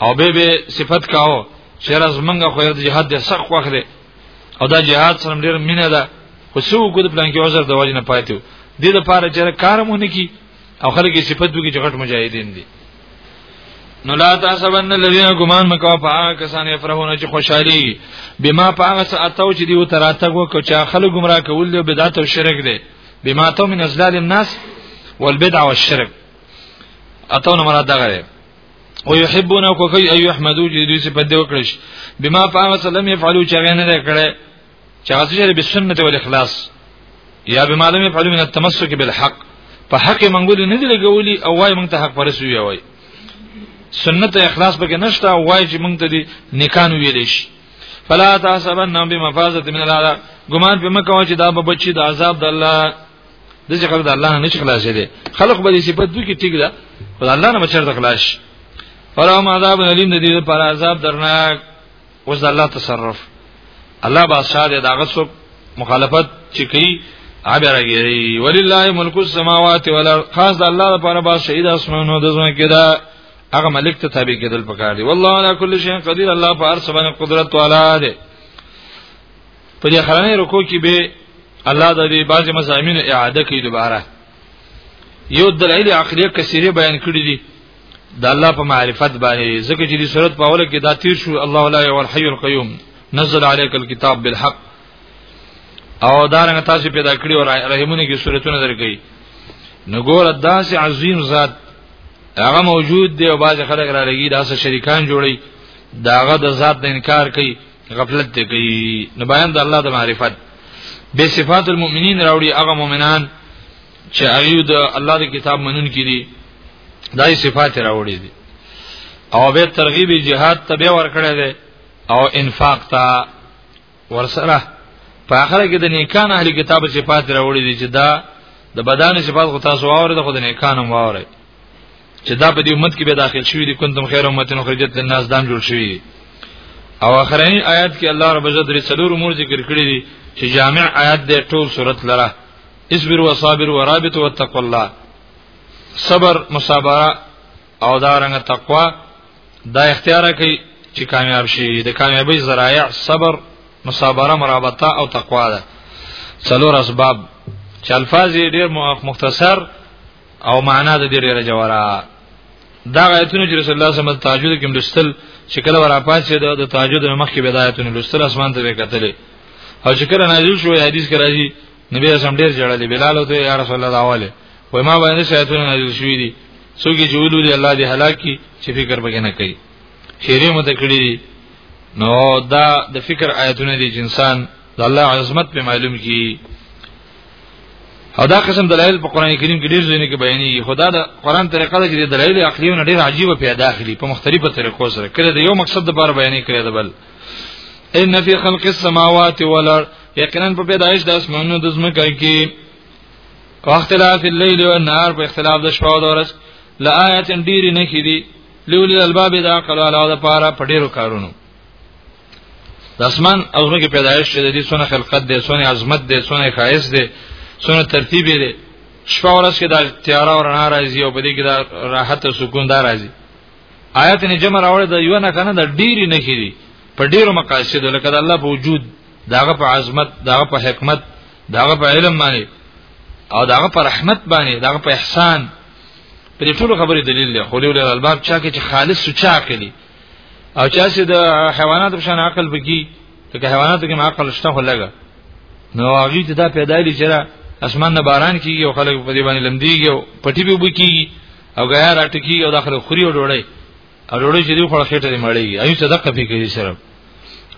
او به به صفت کاو چې راز منګه خو د جهاد د سخت وخت دی او دا جهاد سره ډیر مینه ده خو څو کو د پلان کې عذر د وجه نه پاتې و د دې لپاره چې کارمونه کی او خلک یې صفت وکړي چې غټ مجاهدین دي نو لا تحسبن الذين غمان مکو پا کسان یفرحون چې خوشحالي بما پاغه ساتو چې دیو تراتګو کو چا خلک گمراه کول دی بدعت او شرک دی بما تو من ازلال الناس والبدع والشرك اتونه مراد دغه او يحبونه کوي اي احمدو چې دوی څه پد وکړش بما فهم سلام يفعلوا چې غنه نه کړي چې هغه چې به سنت او اخلاص یا بما لم يفعلوا من التمسك بالحق په حق منګول نه دی لګولي او وايي مونږ ته حق پرسو وي وايي سنت اخلاص به نشته او وايي چې مونږ ته دي نکانو ویل شي فلا تحسبن بمفازه من العذاب ګمان په مکه چې دا به بچي د عذاب د الله د چې خلک د الله نه نشي خلاصې دي خلق به دې صفات دوی کې ټیک ده خدای الله نه بچر تخلاص فرام عذاب علیم د دې پر عذاب درناک اوس د الله تصرف الله بادشاہ دې داغه څوک مخالفت چې کوي عبر راګری ولله ملک السماوات والارض خاص د الله لپاره بادشاہ د اسمانو د زمکه ده هغه ملک ته تابع کېدل پکار دي والله علی کل شیء قدیر الله په هر څه باندې قدرت والا دی په دې خلانه رکو کې به الله د دې بعضی مزامین اعاده کوي دوباره یو دلایل عقلیه کثیره بیان کړی دي د الله په معرفت باندې ځکه چې د صورت په اوله کې دا تیر شو الله لا یو الحی القیوم نزل علیک الكتاب بالحق او دارنګ تاسو پیدا کړی او رحمونه کې صورتونه درکې نو ګور داسې عظیم ذات هغه موجود دی او باز خلک را لګي داسې شریکان جوړي داغه د ذات نه انکار کوي غفلت ته کوي نو بیان د الله د معرفت به صفات المؤمنین راوړي هغه مؤمنان چې هغه د الله د کتاب منون کړي دای صفات راوړي دي او به ترغیب جهاد ته به ور کړی دی او انفاق ته ورسره په اخره کې د نیکان اهل کتاب چې پات راوړي دي چې دا د بدن صفات خو تاسو واورید خو د نیکان هم واورید چې دا په دې امت کې به داخل شوی دي کنتم خیر امه خرجت للناس دام جوړ شوی او اخرین آیات کې الله رب عزت لري څلور امور ذکر کړی دي چې جامع آیات دې ټول صورت لره اصبر وصابر ورابط وتقوا الله صبر مصابره او دا رنګه تقوا دا اختیار کوي چې کامیاب شي د کامیابی ذرایع صبر مصابره مرابطه او تقوا ده څلور اسباب چې الفاظ یې ډېر مختصر او معنا د دې ډېر جوړه دا آیتونه چې رسول الله صلی الله علیه وسلم تهجد کې ملستل چې کله ورا پاتې د تهجد مخکې بدايتونه لستل اسمان ته وکتلې او چې کله نازل شو حدیث کې راځي نبی اسلام ډیر جړلې بلال او ته یا رسول الله داواله وای ما باندې شیطان نازل شوی دی څوک چې ولولي الله دې هلاکي چې فکر پکې نه کوي شیرې مت کړی دي نو دا د فکر آیتونه دي جنسان د الله عظمت په معلوم کی او دا قسم دلایل په قران کریم کې ډیر ځینې کې بیانېږي خدا د قران طریقه ده چې دلایل عقلیونه ډیر عجیب پیدا اخلي په مختلفو طریقو سره کله د یو مقصد لپاره بیانې کړي د بل ان فی خلق السماوات والارض یقینا په پیدایش د اسمانونو د زمکه کې واختلاف الليل والنهار په اختلاف د شپه او د ورځ لآیات ډیر نه کیدی لولی الباب د عقل او د پاره په ډیرو کارونو د اسمان او زمکه پیدایش چې د دې سونه خلقت دې سونه عظمت دې سونه خایس دې سونه ترتیب دې شپه ورځ کې د تیار او رڼا راځي او په دې کې د راحت او سکون دار راځي آیات نه جمع راوړل د یو نه کنه د ډیری نه کیږي په ډیرو مقاصد لکه د الله په وجود داغه په عظمت داغه په حکمت داغه په علم باندې او داغه په رحمت باندې داغه په احسان پر ټولو خبرې دلیل دی خو له الباب چا کې چې خالص سچا کړي او چا چې د حیوانات په شان عقل بږي ته حیواناتو کې عقل شته خو لګا نو هغه ته دا پیدا لري چې اسمان نه باران کیږي او خلک په دې باندې لمدیږي او پټي به وبکیږي او غیا راټکی او داخله خوري او ډوړی او ډوړی چې دی خو خېټه دی مړی ایو صدقه پی کوي سره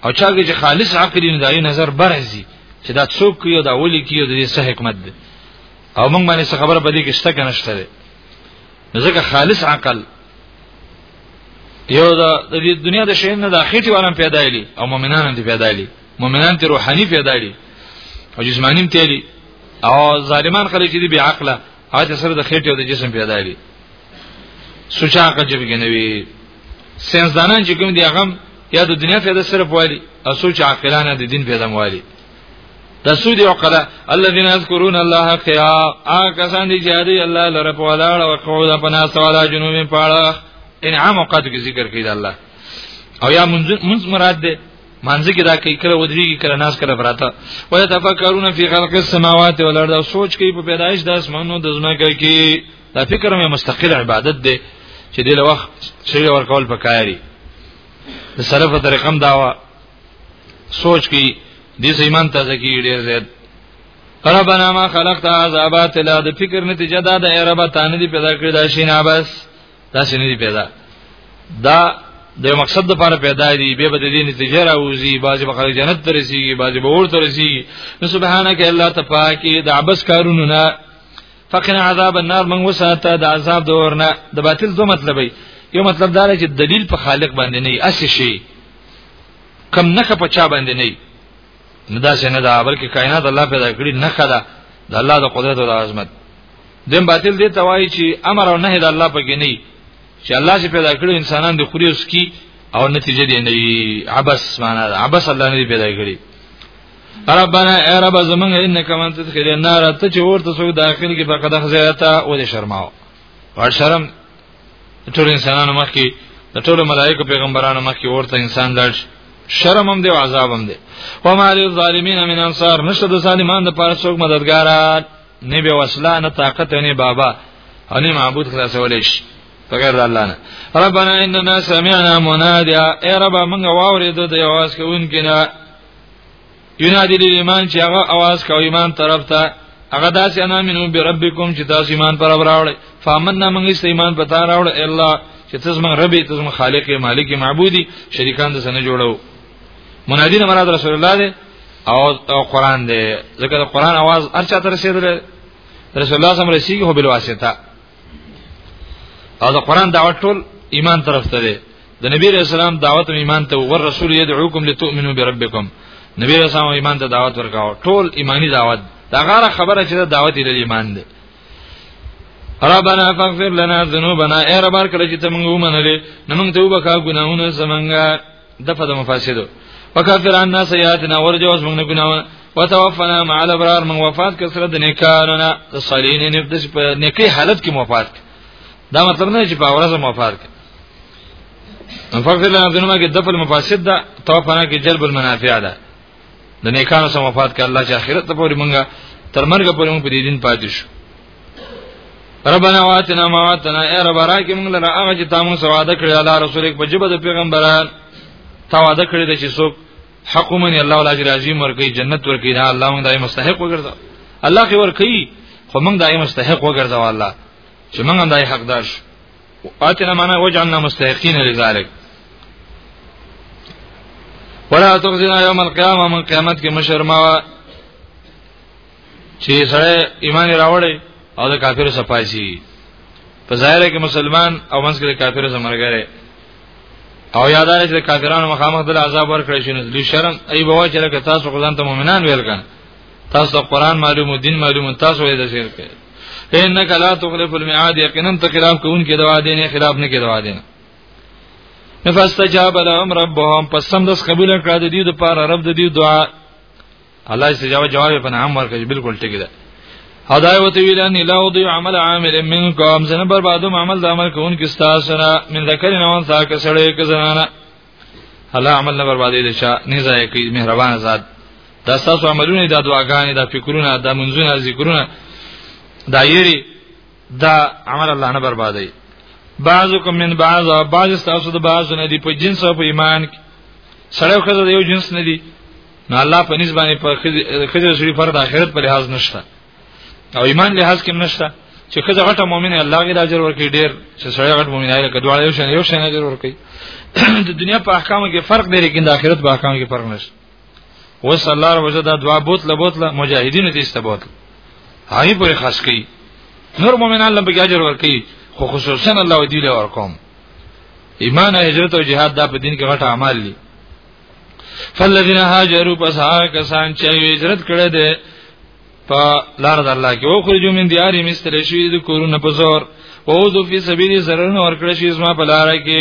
او چا چې خالص عقل نه دایو نظر برزي چې دا څوک یو دا ولي کیو د دې څه حکمت دی او موږ باندې څه خبره پدې کې شته کنه شته ځکه خالص عقل یو دا د دنیا د شین نه د اخیټي والم پیدا دي او مؤمنان هم پیدا دي مؤمنان ته روحاني پیدا دي او جسماني هم تیری او ظالمان خلک دي بی عقله هغه چې سره د خېټې او د جسم پیدا وي سوچا کجب کې نه وي سنس دانان چې کوم دی هغه یا د دنیا پیدا سره پوالي او سوچ عاقلانه د دین پیدا موالي د سود او قلا الذين يذكرون الله قيام آکسان دي جاري الله لره په ولاړ او قعود په ناس والا جنوب په اړه انعام او قد ذکر کړي الله او یا منځ مراد ده مانځ کې دا کوي کله ودرېږي کله ناس کله براته ولا تفکرون فی خلق السماوات والارض او سوچ کوي په پیدایش د اسمانو د زمکه کې دا فکر مې مستقل عبادت دی چې د وخت شی ورکول پکاري د صرفه طریقه هم داوا سوچ کوي دې ایمان تازه کی ډیر زیات ربنا ما خلقت عذابات لا د فکر نتیجه دا د رب تانه دی پیدا کړی دا شینه بس دا څنګه دی پیدا دا د مقصد لپاره پیدا دي به به د دې نتیجه راوځي بعضي بخار جنت ته رسیږي بعضي به ورته رسیږي نو سبحانك الله تفاکي د عبس کارونو نه فقنا عذاب النار من وساته د عذاب د ورنه د باطل دوه مطلب دی یو مطلب دا چې دلیل په خالق باندې نه اسی شي کم نه په چا باندې نه نه دا څنګه دا بلکې کائنات الله پیدا کړی نه خلا د الله د قدرت او د عظمت دیم باطل دی توای چې امر او نهی د الله پکې نه چې الله چې پیدا کړو انسانان د خوري اوس کی او نتیجه دی نه عبس معنا عبس الله نه پیدا کړی ربنا اے رب زمون انک من تدخل النار ته چې ورته سو داخل کې فقد خزیتا او دې شرماو ور شرم ټول انسانانو مخکې د ټول ملائکه پیغمبرانو مخکې ورته انسان لاړ شي شرم هم دی او عذاب هم دی و ما للظالمین من انصار نشته د ظالمانو د پاره څوک مددګار نه به وسلا نه طاقت نه بابا او نه معبود خلاصول شي بغیر الله نه ربنا اننا سمعنا منادیا ای رب موږ واورید د یواز کوونکو نه ینادی للایمان چې هغه आवाज کوي ایمان طرف ته هغه داسې انا منو بربکم چې تاسو ایمان پر راوړل فامننا موږ یې ایمان پتا راوړل الله چې تاسو موږ رب تاسو موږ خالق یې مالک یې معبودي شریکان د سنه جوړو منادین مراد رسول الله دی او او قران دی ځکه د قران आवाज ارچا تر رسیدل رسول الله سم رسیږي هو بل واسطه او دا قران دعوت ټول ایمان طرف ته دی د نبی رسول الله دعوت ایمان ته ور رسول یدعوکم لتؤمنو بربکم نبی رسول الله ایمان ته دعوت ورکاو ټول ایمانی دعوت دا غاره خبره چې دعوت ال ایمان دی ربنا فاغفر لنا ذنوبنا اے رب کړه چې تمنګو منلې نمنګ ته وبکا ګناونه زمنګا دفه د مفاسدو وکفر عن الناس یاتنا ورجو اس موږ نه ګناونه وتوفنا مع الابرار من وفات کسره د نیکانونه د صالحین نه د نیکی حالت کې وفات دا مطلب نه چې په اورزه وفات فقط لنا ذنوبنا کې دفل مفاسد ده توفنا کې جلب المنافع ده د نیکانو سم وفات کې الله چې اخرت ته پورې مونږه تر مرګ پورې مونږ په دې دین پاتې شو ربنا واتنا ما واتنا اے رب راکې موږ لره هغه چې تاسو سره وعده کړی الله رسول یک په جبه د پیغمبران تا وعده کړی د چې څوک حق من الله ولا اجر عظیم ورکی جنت ورکی دا الله موږ دای مستحق وګرځا الله کې ورکی خو موږ دای مستحق وګرځا الله چې موږ هم دای حقدار شو واتنا معنا وجعلنا مستحقین لذلک ولا تخزنا يوم القيامه من قیامت کې مشر ما چې سره ایمان راوړي او د کافر صفایسي په ظاهر کې مسلمان او منځ کې کافر سمرګره او یادار چې کافرانو مخامخ د عذاب ورکړی شي نو د شرم ای بوا چې لکه تاسو خدان ته مؤمنان ویل کړه تاسو قرآن معلوم دین معلوم تاسو یې د شرک انک لا تخلف الميعاد یقینا ته خلاف کوون کې دوا دین خلاف نه کې دوا دین نفاستجاب لهم ربهم پس سم دس قبول کړه د دې د پاره رب د دې دعا الله استجابه جواب په نام ورکړي بالکل ټیک ده هدايه وتویل ان لا وضيع عمل عامل منکم زنه بربادو عمل د عمل کوونکو استاد سره من ذکر نو انثى کسړې کزنانه الله عمل نه بربادې دي شا نه ځای کوي مهربان ذات دا تاسو عملونه دا دعاګانې دا فکرونه دا منځونه ذکرونه دا یری دا عمل الله نه بربادي بعضکم من بعض او بعض تاسو د بعض نه دی په جنس او په ایمان کې سره خو د یو جنس نه دی نو الله په نسبت باندې په خځه شری فرد اخرت په لحاظ نشته او ایمان لحاظ کې نشته چې خځه غټه مؤمنه الله غیر اجر ورکړي ډیر چې سره غټ مؤمنه لکه دواړه یو شان یو شان اجر ورکړي د دنیا په احکامو کې فرق دی لیکن د آخرت په احکامو کې فرق نشته وس الله رب عزت دا دعا بوتله بوتله مجاهدینو دې استبوت هغه پورې خاص کړي نور مؤمنان لم بګی اجر ورکړي خو خصوصا الله دې له ورکوم ایمان هجرت او جهاد دا په دین کې غټه اعمال دي فالذین هاجروا پس هغه کسان چې هجرت کړي دي په لار د الله کې او خرجو من دیارهم استلشوی د کورونه په زور او ذو فی سبیل زرن ورکړی شي زما په لار کې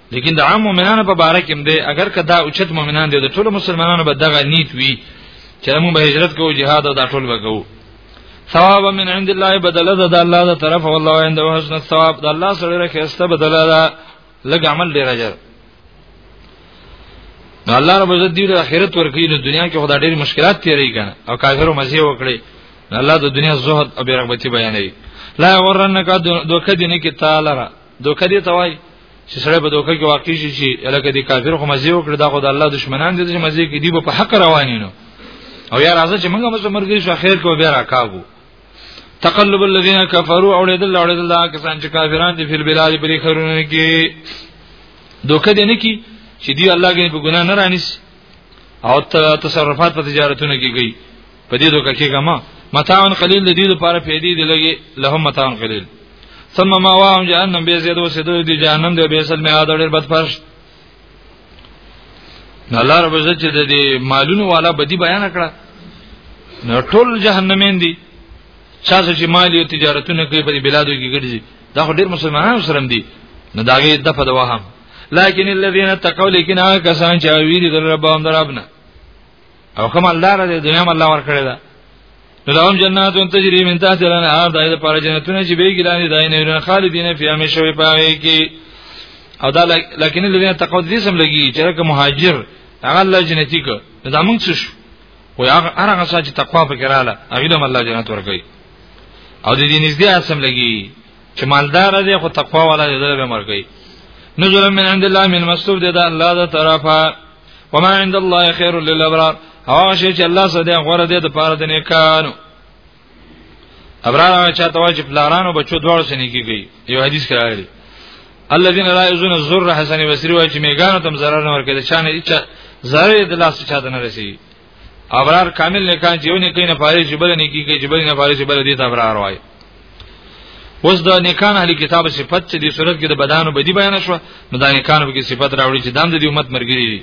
لیکن د عام مؤمنانو په باره کې هم دی اگر کدا اوچت مؤمنان دي د ټولو مسلمانانو به دغه نیت وي چې موږ به هجرت کوو jihad او دا ټول وکړو ثواب من عند الله بدل ده د الله ده طرف والله عنده حسن الثواب د الله سره راکسته بدل ده لګ عمل ډیر اجر نو الله رب عزت دی د اخرت ورکی نو دنیا کې خدای ډیر مشکلات تیری کنه او کافرو مزه وکړي الله د دنیا زهد او بیرغبتی بیانوي لا ورنک دوکه دینه کې تعالی را دوکه دی توای چې سره په دوکه کې واقع شي چې الکه دي کافر خو مزي وکړ دا خو د الله دشمنان دي چې مزي کې دی په حق روانینو او یا راځه چې موږ مزه مرګي شو خیر کو بیا راکاغو تقلب الذين كفروا اولیدل اولیدل دا کسان چې کافران دي فل بلاد پرې خرونه کې دوکه دي نه کی چې دی الله کې په ګناه نه رانیس او تصرفات په تجارتونو کې کوي په دې دوکه کې ګما متاون قلیل د دې لپاره پیدې دی لګي لهم متاون قلیل ثم ما واهم جهنم به زیاد وسیدو دی جهنم دی به سل میاد ډیر بد فرش نه الله رب عزت چې د دې مالونو والا بدی بیان کړه نو ټول جهنمین دي چا چې مالی او تجارتونه کوي په بلادو کې ګرځي دا خو ډیر مسلمانانو سره دي نه داګه د په دوام لكن الذين تقوا لكن کسان چې ویری در ربهم در ربنا او کوم الله را دې دنیا الله ور کړی دا نو لهم جنات تجری من تحت الانهار دای د پاره جنتونه چې به ګلانی دای نه ورن خالدین فی همیشه وی پاره کې او دا لکن الذين تقوا دې سم لګي چې که مهاجر هغه الله جنتی کو دا موږ څه شو و هغه هغه څه چې تقوا پکې رااله هغه د الله جنت ورکړي او دې نږدې اسم لګي چې مالدار دی خو تقوا والا دی به مرګي نزل من عند الله من مستوب دی دا الله دا طرفه وما عند الله خير للابرار هغه شی چې الله سره دی غوړه دی د پاره د نیکانو ابرار هغه چاته وایي چې پلارانو بچو دواړو سره نیکی کوي یو حدیث کې راغلی الذين لا يزون الزر حسن بصري وایي چې میګانو تم zarar نه ورکړي چانه هیڅ zarar د لاس چاته نه رسي ابرار کامل نه کان چې ونی کین پاره چې بل نه کیږي چې بل نه پاره چې بل دې ته ابرار وای اوس د نیکان اهل کتاب صفت چې د صورت کې د بدانو بدی بیان شو نو د نیکانو کې صفت راوړي چې دام د دې امت مرګري دي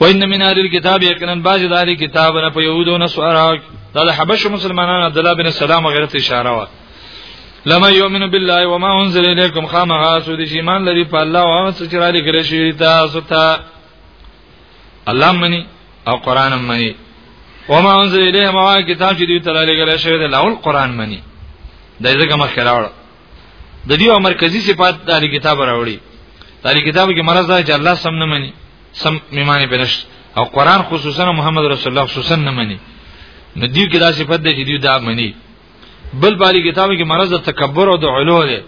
و ان من اهل کتاب یقینا باج د اهل کتاب نه په يهودو نه سوارا دا د حبش مسلمانانو عبد الله بن سلام وغیرہ ته اشاره و لما یؤمن بالله وما انزل الیکم خامغا سود ایمان لري په الله او هغه څه چې را لګل شي تاسو ته الله منی او قران منی وما انزل الیه ما کتاب چې دوی تعالی لګل شوی دی لاول قران منی دا ځکه مخ راوړ د دې او مرکزی صفات د کتاب راوړي د کتاب کې مرز دی چې الله سم نه منی سم میمانه پرشت او قران خصوصا محمد رسول الله خصوصا نه منی نو دیو کې دا صفات دی چې دیو دا منی بل بالی کتاب کې مرز تکبر او د علو دی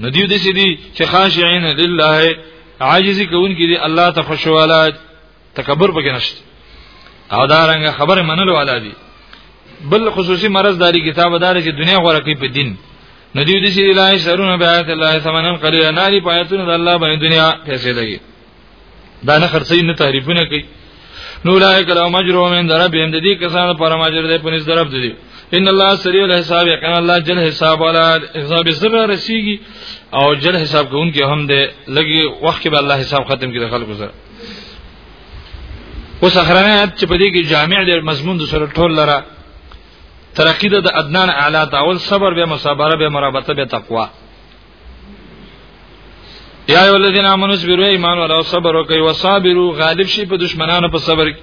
نو دیو دې دي چې خاشعين لله عاجزي کوونکي دي الله ته خوشواله تکبر پکې نشته او دا رنګ خبره منلو والا دي بل خصوصي مرز داري کتاب دار چې دنیا غوړه کوي په دین نو دیو دې چې الهي شرونه بیات الله ثمنن قليلا ناري پایتونه د الله باندې دنیا پیسې لګي دا نه خرڅي نه تعریفونه کوي نو لای کلام مجرو من در به هم د دې کسانو پر ماجر دې پنځ درب دي ان الله سریع الحساب یقین الله جل حساب والا حساب سره رسیږي او جل حساب کوونکی هم دې لګي وخت کې به الله حساب ختم کړي خلکو سره اوس اخرنه آیت چې په دې کې جامع دی مضمون د سره ټول لره ترقی د ادنان اعلی تاول صبر به مصابره به مرابطه به تقوا یا ایو الذین آمنوا اصبروا ایمان ولو صبر وکي وصابروا غالب شي په دشمنانو په صبر کې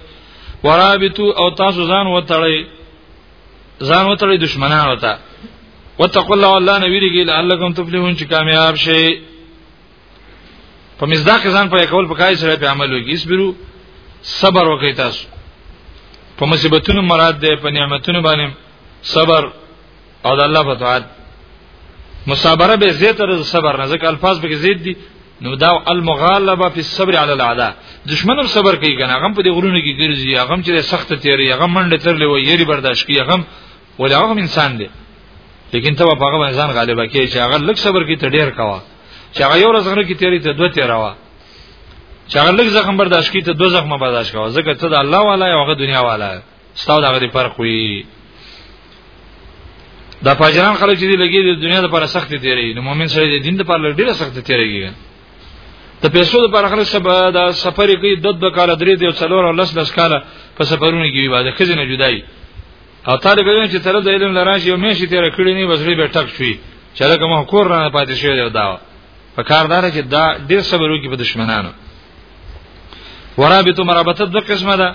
ورابطو او تاسو ځان وتړئ ځان وتړئ دشمنانو ته وتقوا الله الله نبی رګی لعلکم تفلحون چې کامیاب شي په مزداق ځان په کول په کای سره په عمل وکي اصبروا صبر وکي تاسو په مصیبتونو مراد ده په نعمتونو باندې صبر او د الله په طاعت مصابره به زیاتره صبر نه ځکه الفاظ به زید دي نو دا المغالبه فی الصبر علی الاعداء دشمن هم صبر کوي کنه هغه په دې غرونو کې ګرځي هغه چې سخت تیری هغه منډه ترلې وي یری برداشت کوي هغه ولې هغه انسان دی لیکن ته په هغه باندې ځان غالبه کوي چې هغه لږ صبر کوي ته ډیر کوا چې هغه یو ورځ غره کې تیری ته دوه تیروا چې هغه لږ زخم برداشت کوي ته دوه زخم برداشت کوا ځکه ته د الله والا او هغه دنیا والا ستاسو دغه دی فرق وي دا فاجران خلک چې دی لګي د دنیا لپاره سخت دي لري نو مؤمن سره د دین لپاره ډیره سخت دي لري د پیسو لپاره خلک سبا د سفر کوي د دوه کال درې دی او څلور او لس لس کال په سفرونه کې وي باندې خزینه جدای او طالب علم چې طلب د علم لران شي او مې شي تیر کړی نه بسري به ټک شي چې لکه مه کور نه پاتې شي دا, دا. په کار دار چې دا ډیر صبر وکي په دشمنانو ورابطه مرابطه د قسمه ده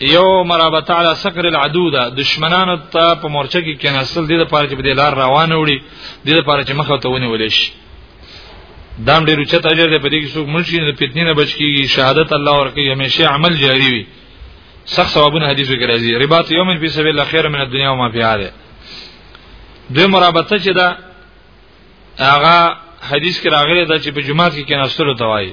یو مرابطه علی صقر العدو ده دشمنانو ته په مورچه کې کېناستل دي د پاره چې په دې لار روان وړي د دې لپاره چې مخه ته ونی ولې شي دام ډیر چت اجر دی په دې کې څوک مرشي نه پیتنی نه بچ کیږي شهادت الله ورکه همیشه عمل جاری وي سخت ثوابونه حدیثو کې راځي رباط یوم فی سبیل الله خیر من الدنیا و ما فیها ده دوی مرابطه چې ده هغه حدیث کې راغلی دا چې په جمعات کې کېناستلو توای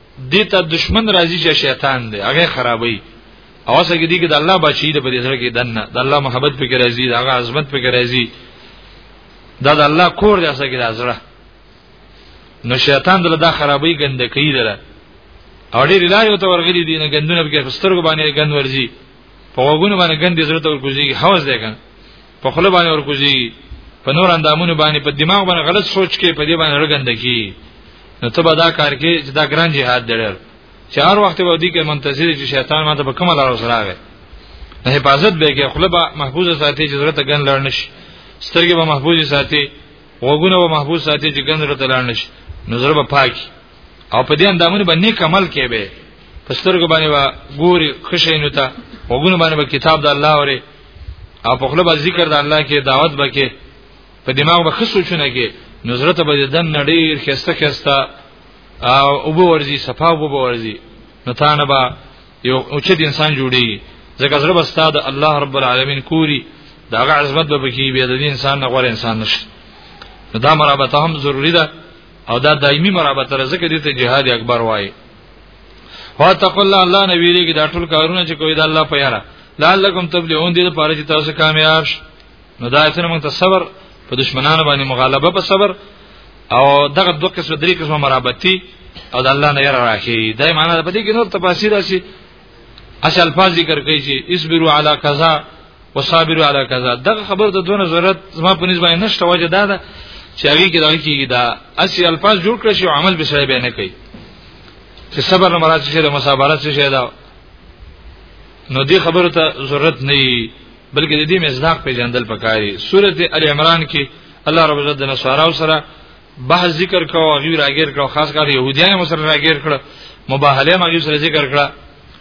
دې ته دشمن راځي چې شیطان دی هغه خرابوي او څنګه کې دي کې د الله بچی د په دې سره کې دنه د الله محبت پکې راځي د هغه عظمت پکې راځي دا د الله کور دی څنګه کې راځره نو شیطان دل دا خرابوي ګنده کوي دره او ډېر لارې ته ورغلي دي نه ګندونه پکې سترګو باندې ګند ورځي په وګونو باندې ګندې زړه ته ورکوزي حوض دی کنه په خله باندې ورکوزي په نور اندامونو باندې په دماغ باندې غلط سوچ کې په دې باندې رګند کی نو ته به دا کار کې چې دا ګران جهاد دی چې هر وخت به دې کې منتظر چې شیطان ماته په کومه لار وسراغه نه حفاظت به کې خپل به محفوظ ساتي چې ضرورت ګن لړ نشي سترګې به محفوظ ساتي وګونه به محفوظ ساتي چې ګن ضرورت لړ نشي نظر به پاکي او په دې اندامونو باندې کمل کې به پسترګو باندې وا ګوري خشینو ته وګونو باندې به کتاب د الله وره او په خپل ذکر د الله کې دعوت بکې په دماغ به خصوصونه کې نظرت به دن نړیر خسته خسته او وبو ورزي صفا وبو ورزي نتانه با یو اوچ د انسان جوړي ځکه زړه بستا د الله رب العالمین کوری داغه عظمت به بکی به د انسان نه غوړ انسان نشي دا مرابطه هم ضروری ده او دا دایمي مرابطه رزق دي ته جهاد اکبر وایي واتقوا الله الله نه ویریږي دا ټول کارونه چې کوي د الله په یاره لعلکم تبلغون دي لپاره چې تاسو کامیاب شئ نو دا ایتونه موږ ته صبر په دشمنانو باندې مغالبه په صبر او دغه دوه قسم درې قسم مرابطي او د الله نه یره راخي دا معنی په دې کې نور تفاسیر راشي اس الفاظ ذکر کوي چې اصبروا علی کذا وصابروا علی کذا دغه خبر د دونه ضرورت زما په نسبت نشته وجه دا ده چې هغه کې دغه کېږي دا اسی الفاظ جوړ کړی شي عمل به سره به نه کوي چې صبر نه مراد شي د مصابرت څه شي دا نو دې خبره ته ضرورت نه وي بلکې د دې مزداق پیژندل پکاري سورته ال عمران کې الله رب عزت د نصاراو سره بحث ذکر کاو هغه راګیر کړو خاص کار يهوديان هم سره راګیر کړو مباهله هم هغه سره ذکر کړو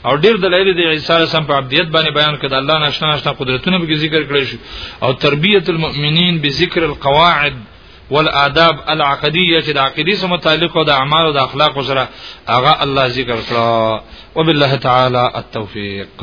او ډیر دلایل د عیسی علیه السلام په عبدیت باندې بیان کړه الله ناشنا ناشنا قدرتونه به ذکر کړی شي او تربیت المؤمنین بذکر القواعد والآداب العقدیه چې د عقیدې سره متعلق او د اعمال او د اخلاق سره هغه الله ذکر کړه وبالله تعالی التوفیق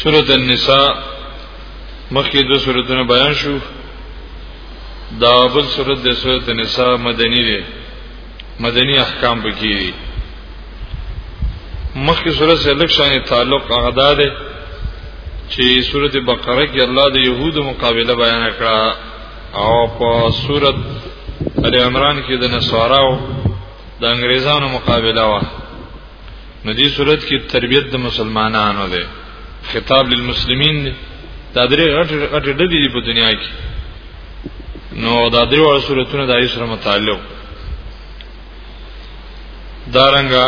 سورۃ النساء مخکې د سورتونو بیان شو دا بل سورۃ د سورۃ النساء مدنی دی مدنی احکام پکې دي مخکې سورۃ سره لږ شان تعلق هغه ده چې سورۃ بقره کې الله د يهودو مقابله بیان کړه او په سورۃ ال عمران کې د نصاراو د انګريزانو مقابله وه نو دې صورت کې تربيت د مسلمانانو ده خطاب للمسلمین ده دا درې غټ غټ ډلې دي په دنیا کې نو دا درې وړ صورتونه د ایسره متعلق دارنګه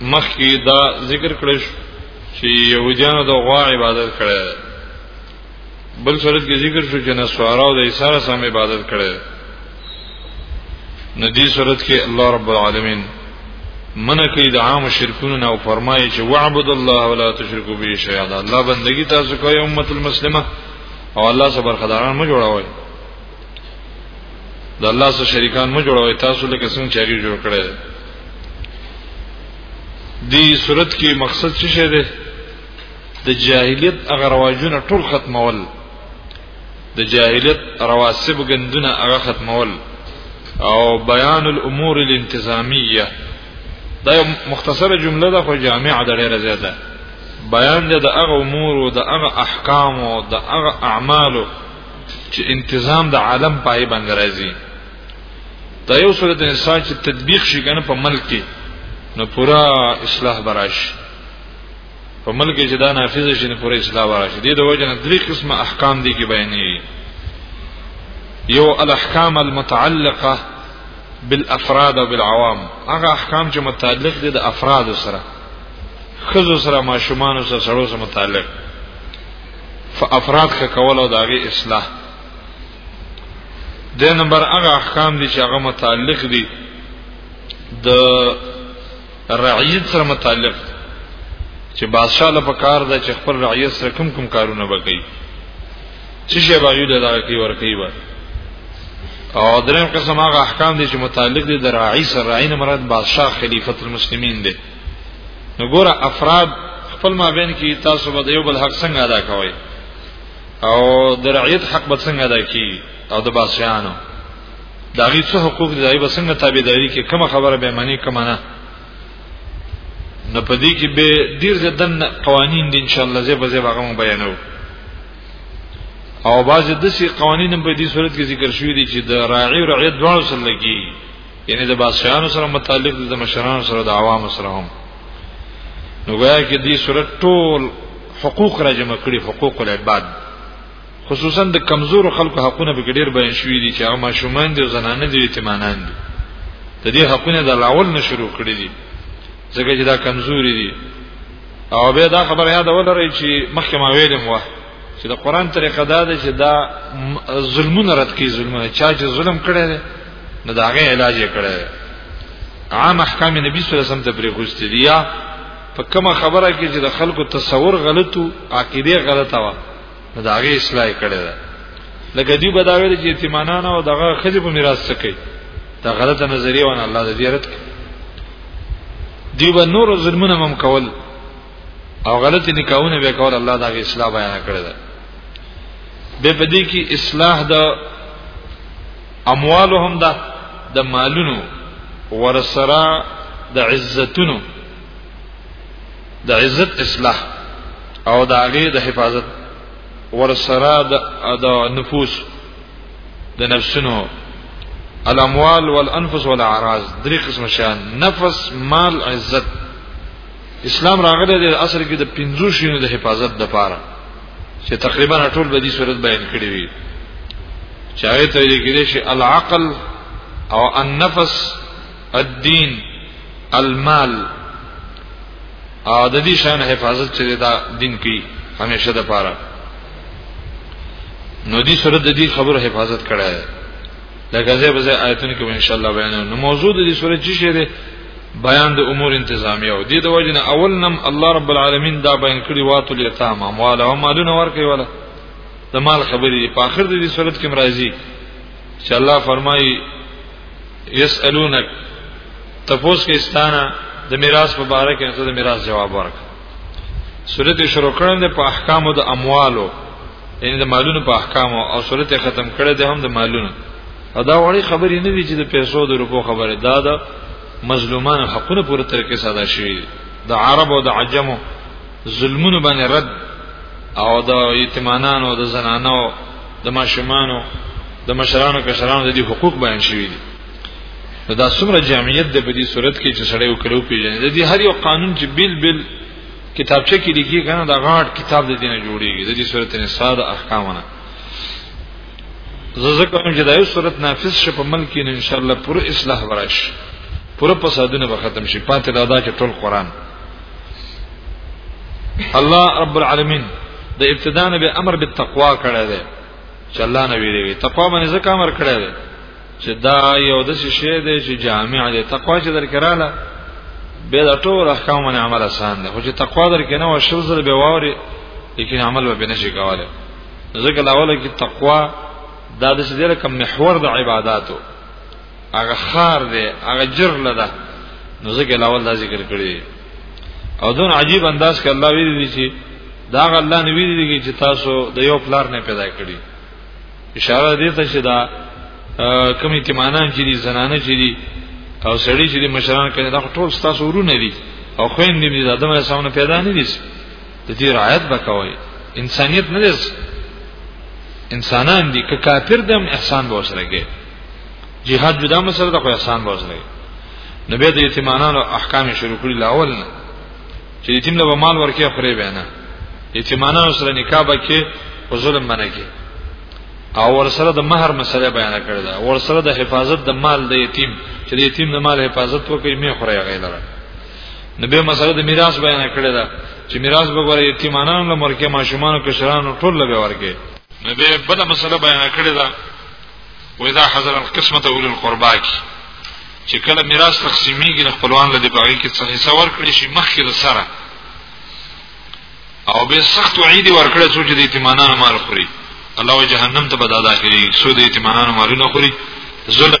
مخکې دا ذکر کړی چې يهودانو د غوا عبادت کړي بل صورت کې ذکر شو چې نسوارا او د عیسی سره عبادت کړي نو دې صورت کې الله رب العالمین منه کوي د عام شرکونو نه او فرمایي چې وعبد الله ولا تشرکو به شیئا الله بندگی تاسو کوي امه المسلمه او الله صبر خداران مو جوړوي د الله سره شریکان مو جوړوي تاسو لکه څنګه چې جوړ کړي دی صورت کې مقصد څه شه دی د جاهلیت هغه رواجونه ټول ختمول د جاهلیت رواسب غندونه هغه ختمول او بیان الامور الانتظامیه دا یو مختصره جمله ده خو جامعه ده ډیره زیاته بیان ده د هغه امور او د هغه احکام او د هغه اعمال چې انتظام د عالم پای باندې راځي دا یو سره د انسان چې تطبیق شي کنه په ملک کې نو پورا اصلاح براشي په ملک چې دا نافذ شي نه پوره اصلاح ورشي دي د وجنه درې قسمه احکام دي کې بیانې یو الاحکام المتعلقه بالافراد او بالعوام هغه احکام چې متعلق دي د افراد سره خزو سره ماشومان سره سره سره متعلق فافراد ښه کول او داغي اصلاح د نمبر هغه احکام دي چې هغه متعلق دي د رعیت سره متعلق چې بادشاہ له پکار ده چې خپل رعیت سره کوم کوم کارونه وکړي چې شی باغی له دغه کې ورکی و او دریم قسم هغه احکام دي چې متعلق دي د راعي سره راعي نه مراد بادشاہ خلیفۃ المسلمین دي نو ګوره افراد خپل مابین کې تاسو به د یو بل حق څنګه ادا کوئ او د رعیت حق به څنګه ادا کی او د بادشاہانو دا غي څه حقوق دی دای بسنګ تابعداري کې کوم خبره به معنی کوم نه نو په دې کې به ډیر زدن قوانین دي ان شاء الله زه به زه هغه بیانو او بعض د سي قوانین په دې صورت کې ذکر شوی دي چې د راعي او رعیت دواړو سره لګي یعنی د بادشاہانو سره متعلق دي د مشرانو سره د عوامو سره هم نو ګویا کې دې صورت ټول حقوق را جمع کړي حقوق العباد خصوصا د کمزور خلکو حقونه به ډیر بیان شوې دي چې هغه ماشومان دي زنانه دي یتیمانان دي د دې حقونه د لاول نه شروع کړی دي ځکه چې دا کمزوري دي او به دا خبره یاد ولرئ چې مخکې ما ویلم وه چې د قران طریقه دا ده چې دا ظلمونه رد کوي ظلمونه چا چې ظلم کړی دی نو دا غي علاج یې کړی دی عام احکام نبی صلی الله علیه وسلم ته پرې خوستي دي یا په کومه خبره کې چې د خلکو تصور غلطو عقیده غلطه وه نو دا غي اصلاح کړي ده لکه دی بداوی چې یتیمانان او دغه خځې په میراث څه کوي دا غلطه نظریه ونه الله د زیارت دی به نور ظلمونه مم کول او غلطی نکاحونه به کول الله دا غي اصلاح بیان کړی ده به پدې کې اصلاح د اموالهم ده د مالونو ورسره د عزتونو د عزت اصلاح او د هغه د حفاظت ورسره د نفوس د نفسونو الاموال والانفس والاعراض درې قسم شان نفس مال عزت اسلام راغلی دی اصل کې د پنځو شینو د حفاظت د پاره چې تقریبا ټول به دې صورت بیان کړی وي چې هغه ته یې کېږي چې العقل او النفس الدین المال او د دې شان حفاظت چې دا دین کې همیشه د پاره نو دې سره د دې خبرو حفاظت کړه ہے لکه زه به آیتونه کې ان شاء الله بیان نو موضوع د دې سره چې شه ده بیان د امور انتظامیه او دې د وجه نه اول نم الله رب العالمین دا بیان کړی واتو الیتام اموال او مالونه ورکوي ولا د مال خبرې په اخر د دې صورت کې مرাজি چې الله فرمایي یسالونک تپوس کې استانه د میراث په اړه کې ته د میراث جواب ورک سورته شروع کړم د په احکامو د اموالو یعنی د مالونو په احکامو او سورته ختم کړه د هم د مالونو ادا وړي خبرې نه دي چې د پیسو د روپو خبره دا د مظلومان حقونه پوره طریقې ساده شي د عرب او د عجمو ظلمونه باندې رد او د یتیمانانو او د زنانو د ماشومانو د مشرانو کشرانو د دې حقوق بیان شوی دي دا څومره جامعیت د په دې صورت کې چې سړی وکړو پیژني د دې هر یو قانون چې بل بل کتابچه کې لیکي کنه دا غاټ کتاب د دینه جوړیږي د دې صورت نه ساده احکامونه زه ځکه چې دا یو صورت نافذ شي په ملک کې ان شاء الله پوره اصلاح ورش پوره فسادونه به ختم شي پاتې دا چې ټول قران الله رب العالمین د ابتدا نه به امر بالتقوا کړی دی چې الله نه ویریږي تقوا باندې ځکه امر کړی دی چې دا یو د شی دی چې جامع دی تقوا چې درکراله به دا ټول احکام باندې عمل آسان دی خو چې تقوا درکې نه و شل زر به ووري لیکن عمل به نه شي کولای ځکه لاول کې تقوا دا د دې لپاره محور د عبادتو هغه خار دی هغه جر لده نو ځکه لاول دا ذکر کړی او دون عجیب انداز کې الله ویلي دی چې دا الله نبی دی چې تاسو د یو پلار نه پیدا کړی اشاره دې ته چې دا کوم اعتمادان چې دي زنانه چې دي او سړی چې دي مشران کړي دا ټول ستاسو ورونه دي او خويندې دې د آدم اسلام نه پیدا نه دي د دې رعایت وکوي انسانيت نه دي انسانان دي که کافر دم احسان به وسره کوي جهاد جدا مسله ده خو احسان باز نه نو به د یتیمانو احکام شروع کړی لاول نه چې یتیم له مال ورکه خوري به نه یتیمانو سره نکاح بکې او ظلم باندې کې او ور سره د مہر مسله بیان کړی دا ور سره د حفاظت د مال د یتیم چې د یتیم د مال حفاظت وکړي می خوري غیلره نبی مسله د میراث بیان کړی دا چې میراث به ور یتیمانو لمر کې ماشومان او کشرانو ټول به ورکه نبی بل مسله بیان کړی دا واذا حضر القسمه اول القربا کی چې کله میراث تقسیمیږي نو خپلوان له دې باغی کې څه حصہ ورکړي شي مخکې له سره او به سخت وعید ورکړي څو چې د ایتمانانو مال خوري الله جهنم ته به داخلي سود ایتمانانو مالونه خوري ظلم